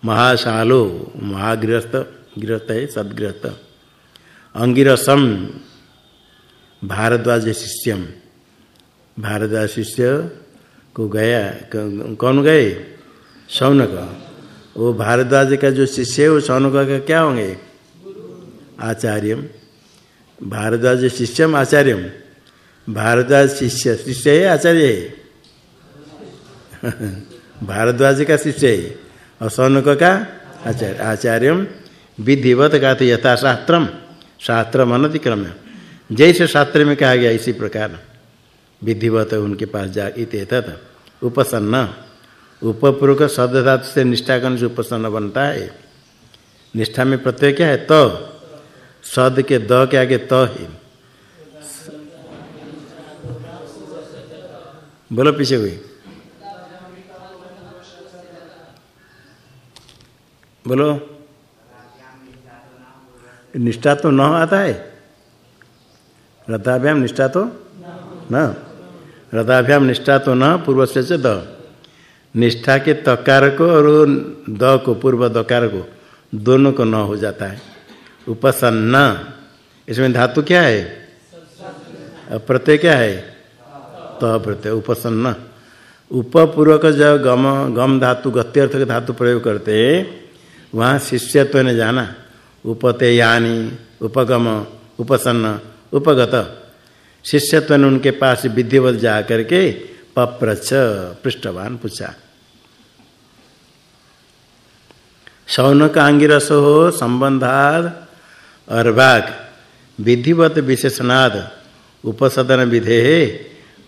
महाशालो, महागृहस्थ, गृहस्थ है, सदगृहस्थ। अंगिरसम, भारद्वाज शिष्यम। भारद्वाज शिष्य को गया कौन गए? शौनक। वो भारद्वाज का जो शिष्य है, वो शौनक का क्या होंगे? आचार्यम। भारद्वाज शिष्यम, आचार्यम। भारद्वाज शिष्य शिष्य है, आचार्य है? <laughs> भारद्वाज का शिष्य है। और शौनक का? आचार्य। आचार्यम। विधिवत का तो यथाशास्त्रम शास्त्र अनतिक्रम जैसे शास्त्र में कहा गया, इसी प्रकार। विधिवत उनके पास जा, इत उपसन्न। उपपूर्वक शब्द धातु से निष्ठा करने से उपसन्न बनता है। निष्ठा में प्रत्यय क्या है? त। तो, सद के द के आगे त तो है। बोलो पीछे कोई बोलो। निष्ठा तो न आता है। रथाभ्याम निष्ठा तो न। रथाभ्याम निष्ठा तो न पूर्व से द। निष्ठा के तकार को और द को पूर्व दकार को दोनों को न हो जाता है। उपसन्न, इसमें धातु क्या है? प्रत्यय क्या है? त प्रत्यय, उपसन्न। उपपूर्वक जब गम गम धातु गत्यर्थ के धातु प्रयोग करते वहाँ शिष्यत्व ने जाना। उपते यानी उपगम, उपसन्न, उपगत। शिष्यत्व ने उनके पास विधिवत जा करके पप्रच पृष्ठवान पूछा। शौनक आंगिरस हो संबंधाद अर्भाग, विधिवत विशेषणाद उपसदन विधे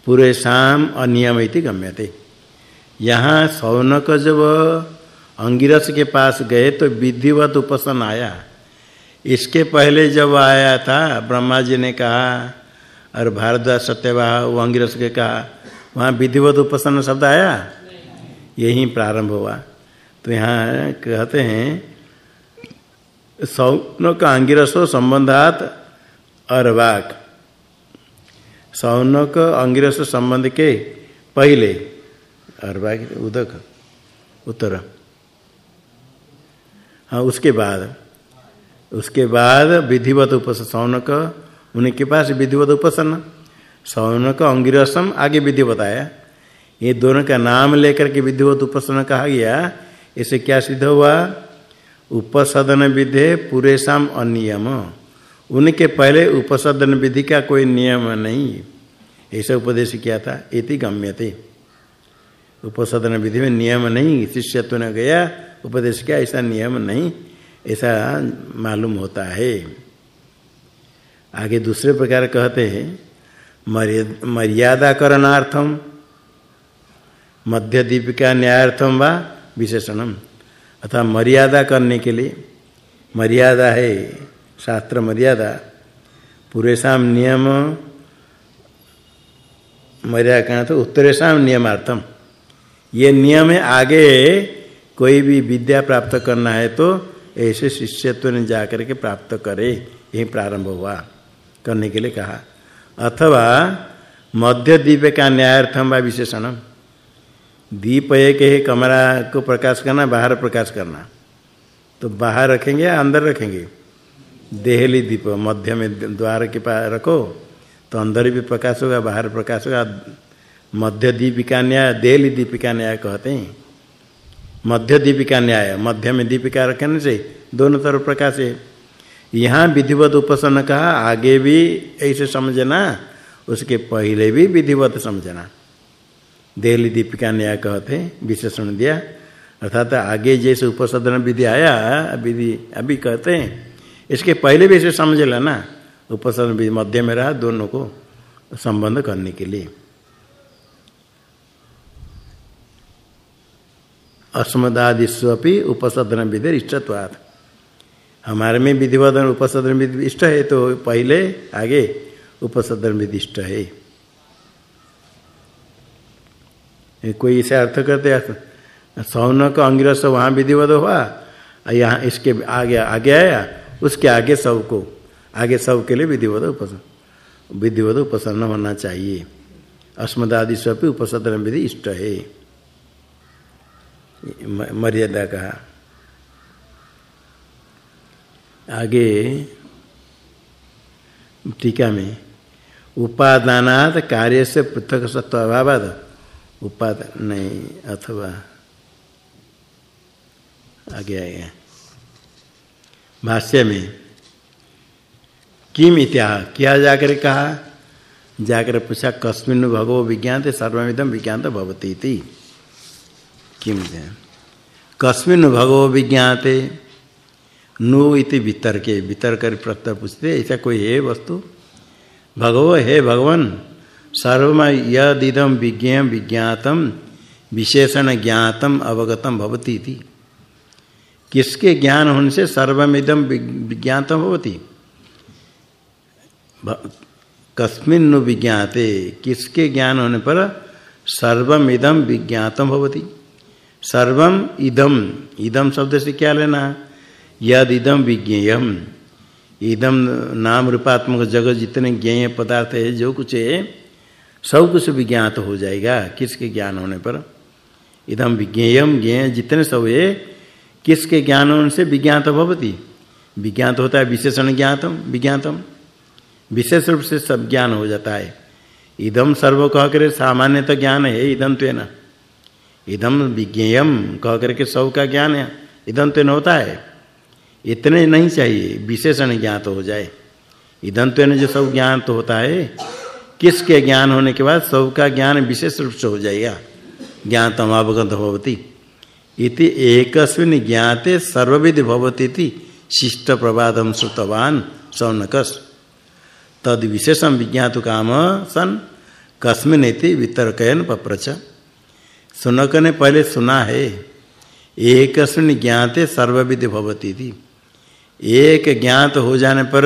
पूरे शाम अनियम इति गम्यते। यहाँ शौनक जब अंगिरस के पास गए तो विधिवत उपसन आया। इसके पहले जब आया था ब्रह्मा जी ने कहा और भारद्वाज सत्यवाह, वो अंगिरस के कहा, वहाँ विधिवत उपसन शब्द आया? यही प्रारंभ हुआ। तो यहाँ कहते हैं सौन का अंगिरसो संबंधात अरवाक। सौनक अंगिरस संबंध के पहले, अरवाक, उदक, उत्तर। हाँ उसके बाद उसके बाद विधिवत उपास सौनक उनके पास विधिवत उपासना सौनक अंगिरसम आगे विधि बताया ये दोनों का नाम लेकर के विधिवत उपासना कहा गया। इसे क्या सिद्ध हुआ? उपसदन विधे पुरेशम अनियम। उनके पहले उपसदन विधि का कोई नियम नहीं। ऐसा उपदेश किया था, इति गम्यते। उपसदन विधि में नियम नहीं, शिष्यत्व ने गया, उपदेश किया, ऐसा नियम नहीं, ऐसा मालूम होता है। आगे दूसरे प्रकार कहते हैं मर्यादा करणार्थम मध्य दीपिका न्यायार्थम व विशेषणम। अथवा मर्यादा करने के लिए मर्यादा है, शास्त्र मर्यादा। पूरेशा नियम, मर्यादा कहना तो उत्तरेशा नियमार्थम। ये नियम है, आगे कोई भी विद्या प्राप्त करना है तो ऐसे शिष्यत्व ने जाकर के प्राप्त करे, यही प्रारंभ हुआ, करने के लिए कहा। अथवा मध्य दीप का न्यायार्थम व विशेषण दीप एक है कमरा को प्रकाश करना, बाहर प्रकाश करना। तो बाहर रखेंगे या अंदर रखेंगे? देहली दीप, मध्य में द्वार के पास रखो तो अंदर भी प्रकाश होगा, बाहर प्रकाश होगा। मध्य दीपिका न्याय, देहली दीपिका न्याय कहते हैं। मध्य दीपिका न्याय, मध्य में दीपिका रखने से दोनों तरफ़ प्रकाश है। यहाँ विधिवत उपसन्न कहा, आगे भी ऐसे समझना, उसके पहले भी विधिवत समझना। देहली दीपिका न्याय कहते विशेषण दिया। अर्थात आगे जैसे उपसदन विधि आया, विधि अभी कहते हैं। इसके पहले भी इसे समझ लेना उपसदन विधि मध्य में रहा दोनों को संबंध करने के लिए। अस्मदादिस्वपि उपसदन विधि इष्टत्वात्। हमारे में विधिवदन उपसदन विधि इष्ट है तो पहले आगे उपसदन विधि इष्ट है। कोई इसे अर्थ करते सौन का अंग्रस वहाँ विधिवत हुआ। यहाँ इसके आगे आगे आया, उसके आगे सबको आगे सब के लिए विधिवत उपसन्न विधिवत उपसन्न होना चाहिए। अस्मदादि स्वपी उपसदन विधि इष्ट है। मर्यादा कहा। आगे, टीका में, उपादानात कार्य से पृथक सत्व अभाव उपादान नहीं, अथवा आगे आएगा भाष्य में, किम इत्या? क्या जाकर कहा? जाकर पूछा, कस्मिन भगवो विज्ञान सर्वमिदम विज्ञान भवती थी किम कस्मिन भगवो विज्ञाते, नु इति वितर्के वितर्क प्रत्तर पूछते, ऐसा कोई है वस्तु? भगवो, है भगवान सर्वम यदिदम विज्ञेय विज्ञातम विशेषण ज्ञातम अवगतम भवती थी किसके ज्ञान होने से सर्वमिदम विज्ञातम होती कस्मिन विज्ञाते किसके ज्ञान होने पर सर्वमिदम विज्ञातम भवती सर्वम इदम इदम शब्द से क्या लेना यद इदम विज्ञेयम इदम नाम रूपात्मक जगत जितने ज्ञेय पदार्थ है जो कुछ है सब कुछ विज्ञात हो जाएगा, किसके ज्ञान होने पर? इदम विज्ञेयम ज्ञेय जितने सब है किसके ज्ञान होने से विज्ञात भवती? विज्ञात होता है विशेषण ज्ञातम, विज्ञातम। विशेष रूप से सब ज्ञान हो जाता है। इदम सर्व कह कर सामान्य तो ज्ञान है इदम तो है ना। इदम विज्ञेयम कह करके सब का ज्ञान है इदम तो होता है। इतने नहीं चाहिए, विशेषण ज्ञात हो जाए। इदम तो जो सब ज्ञान तो होता है किसके ज्ञान होने के बाद सब का ज्ञान विशेष रूप से हो जाएगा। ज्ञान तमावगत भवती। इति एकस्मिन ज्ञाते सर्वविधि भवती शिष्ट प्रवादम श्रुतवान सौनकस। तद विशेषम विज्ञात काम सन कस्मिन इति वितर्कयन पप्रच। सुनक ने पहले सुना है एक ज्ञाते सर्वविधि भवती थी एक ज्ञात हो जाने पर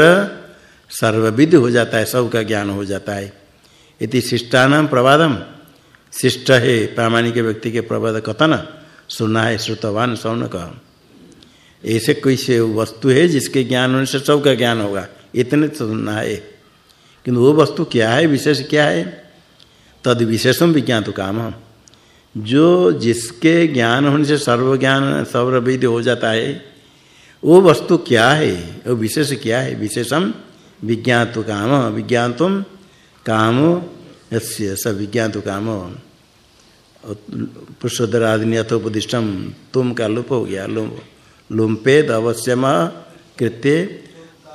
सर्वविधि हो जाता है, सबका ज्ञान हो जाता है। इति शिष्टानाम प्रवादम। शिष्ट है प्रामाणिक व्यक्ति के प्रवाद कथन? सुना है श्रुतवान सौनक। ऐसे कोई से वस्तु है जिसके ज्ञान होने से सबका ज्ञान होगा? इतने तो सुनना है। किंतु वो वस्तु क्या है? विशेष क्या है? तद विशेषम विज्ञात काम। हम जो जिसके ज्ञान होने से सर्व ज्ञान सर्वविद हो जाता है, वो वस्तु क्या है? वो विशेष क्या है? विशेषम विज्ञात काम। विज्ञातम काम, यस्य स विज्ञात काम। पुष्पधरादिनी अथोपदिष्टम तुम का लुप हो गया लुम लुम्पेद अवश्यम कृत्य,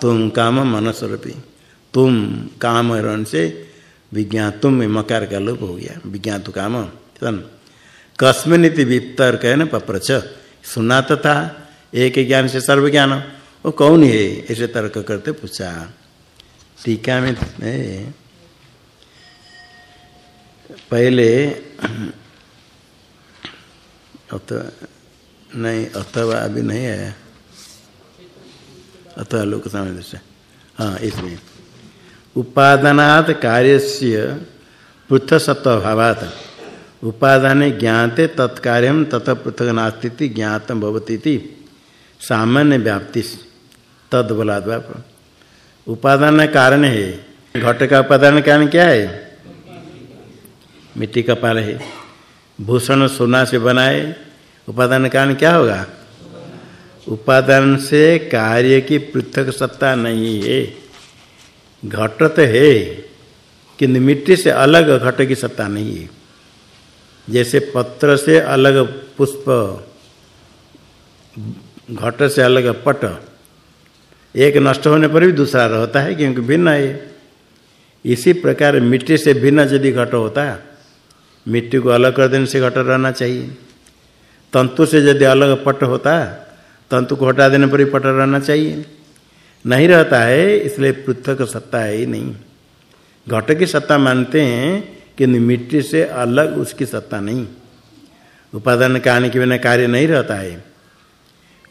तुम काम मनस्वरूपी। तुम काम रण से विज्ञातुम में मकार का लुप हो गया, विज्ञात काम। तन कस्मिन वितर्क है ना पप्रच सुना तो था एक ज्ञान से सर्व ज्ञान वो कौन है, ऐसे तर्क करते पूछा। टीका में पहले अत नहीं अथवा अभी नहीं आया। अथवा लोक समय से हाँ। इसमें उपादानात कार्यस्य पृथक सत्व भावात उपादान ज्ञाते तत्कार्यम तत पृथक नास्ती ज्ञातम भवती सामान्य व्याप्ति। तद उपादान कारण है। घट का उपादान कारण क्या है? मिट्टी का पाल है। भूषण सोना से बनाए, उपादान कारण क्या होगा? उपादान से कार्य की पृथक सत्ता नहीं है। घट तो है, किंतु मिट्टी से अलग घट की सत्ता नहीं है। जैसे पत्र से अलग पुष्प, घट से अलग पट, एक नष्ट होने पर भी दूसरा रहता है, क्योंकि भिन्न है। इसी प्रकार मिट्टी से भिन्न यदि घट होता मिट्टी को अलग कर देने से घट रहना चाहिए। तंतु से यदि अलग पट होता, तंतु को हटा देने पर ही पट रहना चाहिए। नहीं रहता है, इसलिए पृथक सत्ता है ही नहीं। घट की सत्ता मानते हैं कि मिट्टी से अलग उसकी सत्ता नहीं। उपादान कारण के बिना कार्य नहीं रहता है।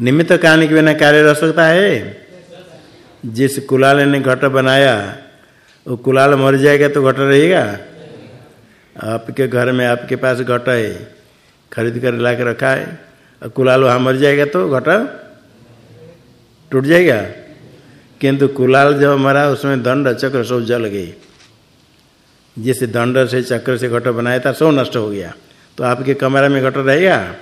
निमित्त कारण के बिना कार्य रह सकता है। जिस कुलाल ने घट बनाया, वो कुलाल मर जाएगा तो घट रहेगा। आपके घर में आपके पास घट है खरीद कर ला के रखा है और कुलाल वहाँ मर जाएगा तो घट टूट जाएगा। किंतु कुलाल जब मरा, उसमें दंड चक्र सब जल गए। जिस दंड से चक्र से घट बनाया था, सब नष्ट हो गया। तो आपके कमरा में घट रहेगा?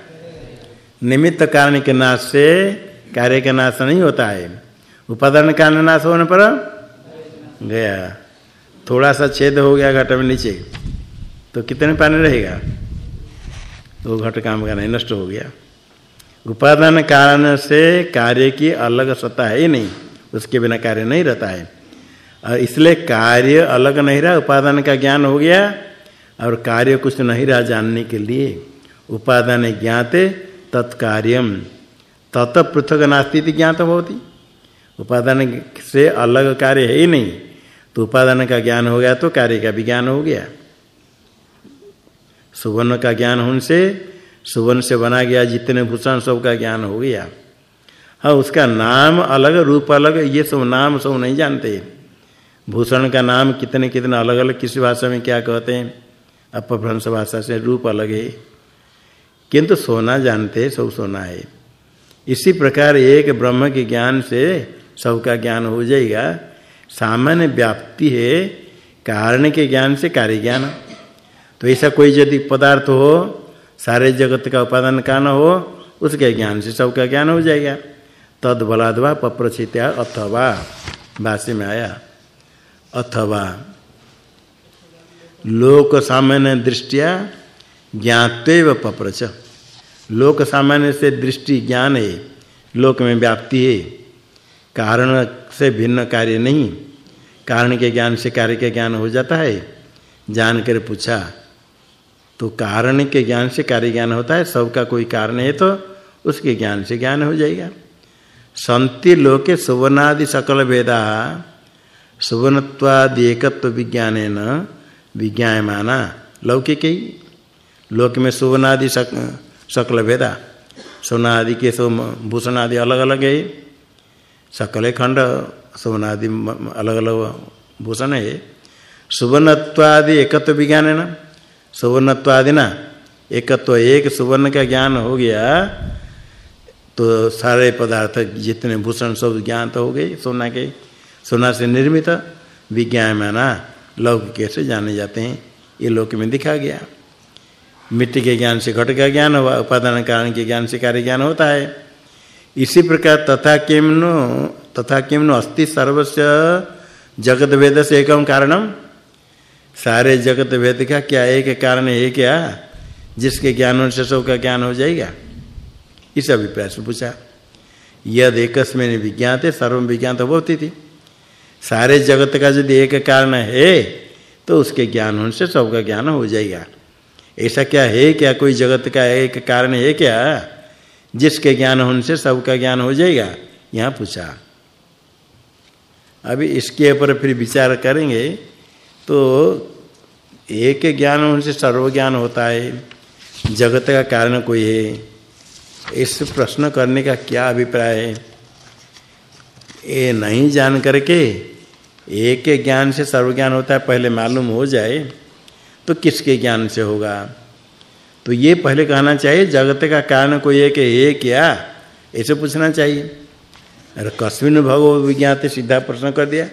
निमित्त कारण के नाश से, कार्य का नाश नहीं होता है। उपादान कारण नाश होने पर गया। थोड़ा सा छेद हो गया घट में नीचे। तो कितने पानी रहेगा? तो घट काम का नहीं नष्ट हो गया। उपादान कारण से कार्य की अलग सत्ता है ही नहीं, उसके बिना कार्य नहीं रहता है। और इसलिए कार्य अलग नहीं रहा, उपादान का ज्ञान हो गया, और कार्य कुछ नहीं रहा जानने के लिए। उपादान ज्ञाते तत्कार्यम, तत पृथक नास्ती ज्ञात होती उपादान से अलग कार्य है ही नहीं तो उपादान का ज्ञान हो गया तो कार्य का भी ज्ञान हो गया। सुवर्ण का ज्ञान होने से, सुवर्ण से बना गया जितने भूषण, सब का ज्ञान हो गया। हाँ उसका नाम अलग, रूप अलग, ये सब नाम सब नहीं जानते। भूषण का नाम कितने कितने अलग अलग, किसी भाषा में क्या कहते हैं? अपभ्रंश भाषा से रूप अलग है। किंतु सोना जानते, सब सोना है। इसी प्रकार एक ब्रह्म के ज्ञान से सबका ज्ञान हो जाएगा। सामान्य व्याप्ति है कारण के ज्ञान से कार्य ज्ञान। तो ऐसा कोई यदि पदार्थ हो, सारे जगत का उपादान कारण हो, उसके ज्ञान से सबका ज्ञान हो जाएगा। तद बलाद्वा पप्रचित्या अथवा। भाष्य में आया, अथवा। लोक सामान्य दृष्टिया ज्ञातेव पप्रच। लोक सामान्य से दृष्टि ज्ञान है, लोक में व्याप्ति है। कारण से भिन्न कार्य नहीं, कारण के ज्ञान से कार्य के ज्ञान हो जाता है। जानकर पूछा तो कारण के ज्ञान से कार्य ज्ञान होता है सबका कोई कारण है तो उसके ज्ञान से ज्ञान हो जाएगा। संति लोके सुवर्णादि सकल भेदा सुवर्णत्वादि एकत्व विज्ञान विज्ञायमाना लौकिक ही। लोक में सुवर्णादि सक, सकल सोना आदि के सो भूषण आदि अलग अलग है। सकल खंड सुवर्णादि अलग अलग भूषण है। सुवर्णत्वादि एकत्व विज्ञान है ना सुवर्णत्वादि ना एकत्व एक सुवर्ण का ज्ञान हो गया तो सारे पदार्थ जितने भूषण सब ज्ञान तो हो गए, सोना के, सोना से निर्मित विज्ञान माना लौकिक से जाने जाते हैं, ये लोक में दिखा गया। मिट्टी के ज्ञान से घट का ज्ञान हुआ, उपादान कारण के ज्ञान से कार्य ज्ञान होता है। इसी प्रकार तथा किमनु तथा किमनु अस्ति सर्वस्य जगत भेद से एकम कारणम सारे जगत भेद का क्या एक कारण है क्या? जिसके ज्ञान से सब का ज्ञान हो जाएगा? इस अभिप्राय से पूछा। यद एकस्मिन विज्ञाते, सर्व विज्ञान विज्ञात होती थी सारे जगत का यदि एक कारण है तो उसके ज्ञान होने से सबका ज्ञान हो जाएगा। ऐसा क्या है क्या? कोई जगत का एक कारण है क्या? जिसके ज्ञान होने से सबका ज्ञान हो जाएगा? यहाँ पूछा। अभी इसके ऊपर फिर विचार करेंगे तो एक ज्ञान होने से सर्व ज्ञान होता है, जगत का कारण कोई है। इस प्रश्न करने का क्या अभिप्राय है? ये नहीं जान करके एक ज्ञान से सर्व ज्ञान होता है, पहले मालूम हो जाए तो किसके ज्ञान से होगा? तो ये पहले कहना चाहिए, जगत का कारण कोई एक है क्या ऐसे पूछना चाहिए। अरे कस्मिन भगव विज्ञाते सीधा प्रश्न कर दिया,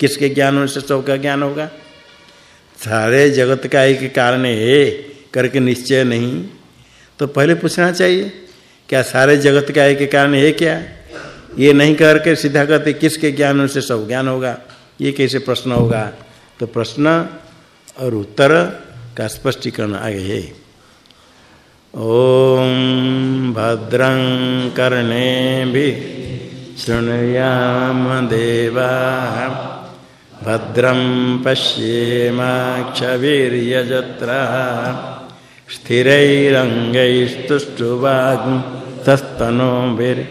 किसके ज्ञान से सबका ज्ञान होगा? सारे जगत का एक कारण है, करके निश्चय नहीं। तो पहले पूछना चाहिए, क्या सारे जगत का एक कारण है क्या? ये नहीं करके सीधा कहते, किसके ज्ञान से सब ज्ञान होगा? ये कैसे प्रश्न होगा? तो प्रश्न और उत्तर का स्पष्टीकरण आगे है। ओम भद्रं कर्णे भी शृणुयाम देवा। भद्रं पश्येमाक्षवीर्यजत्रा। स्थिरैरङ्गैस्तुष्टुवाग् तस्तनोभिर्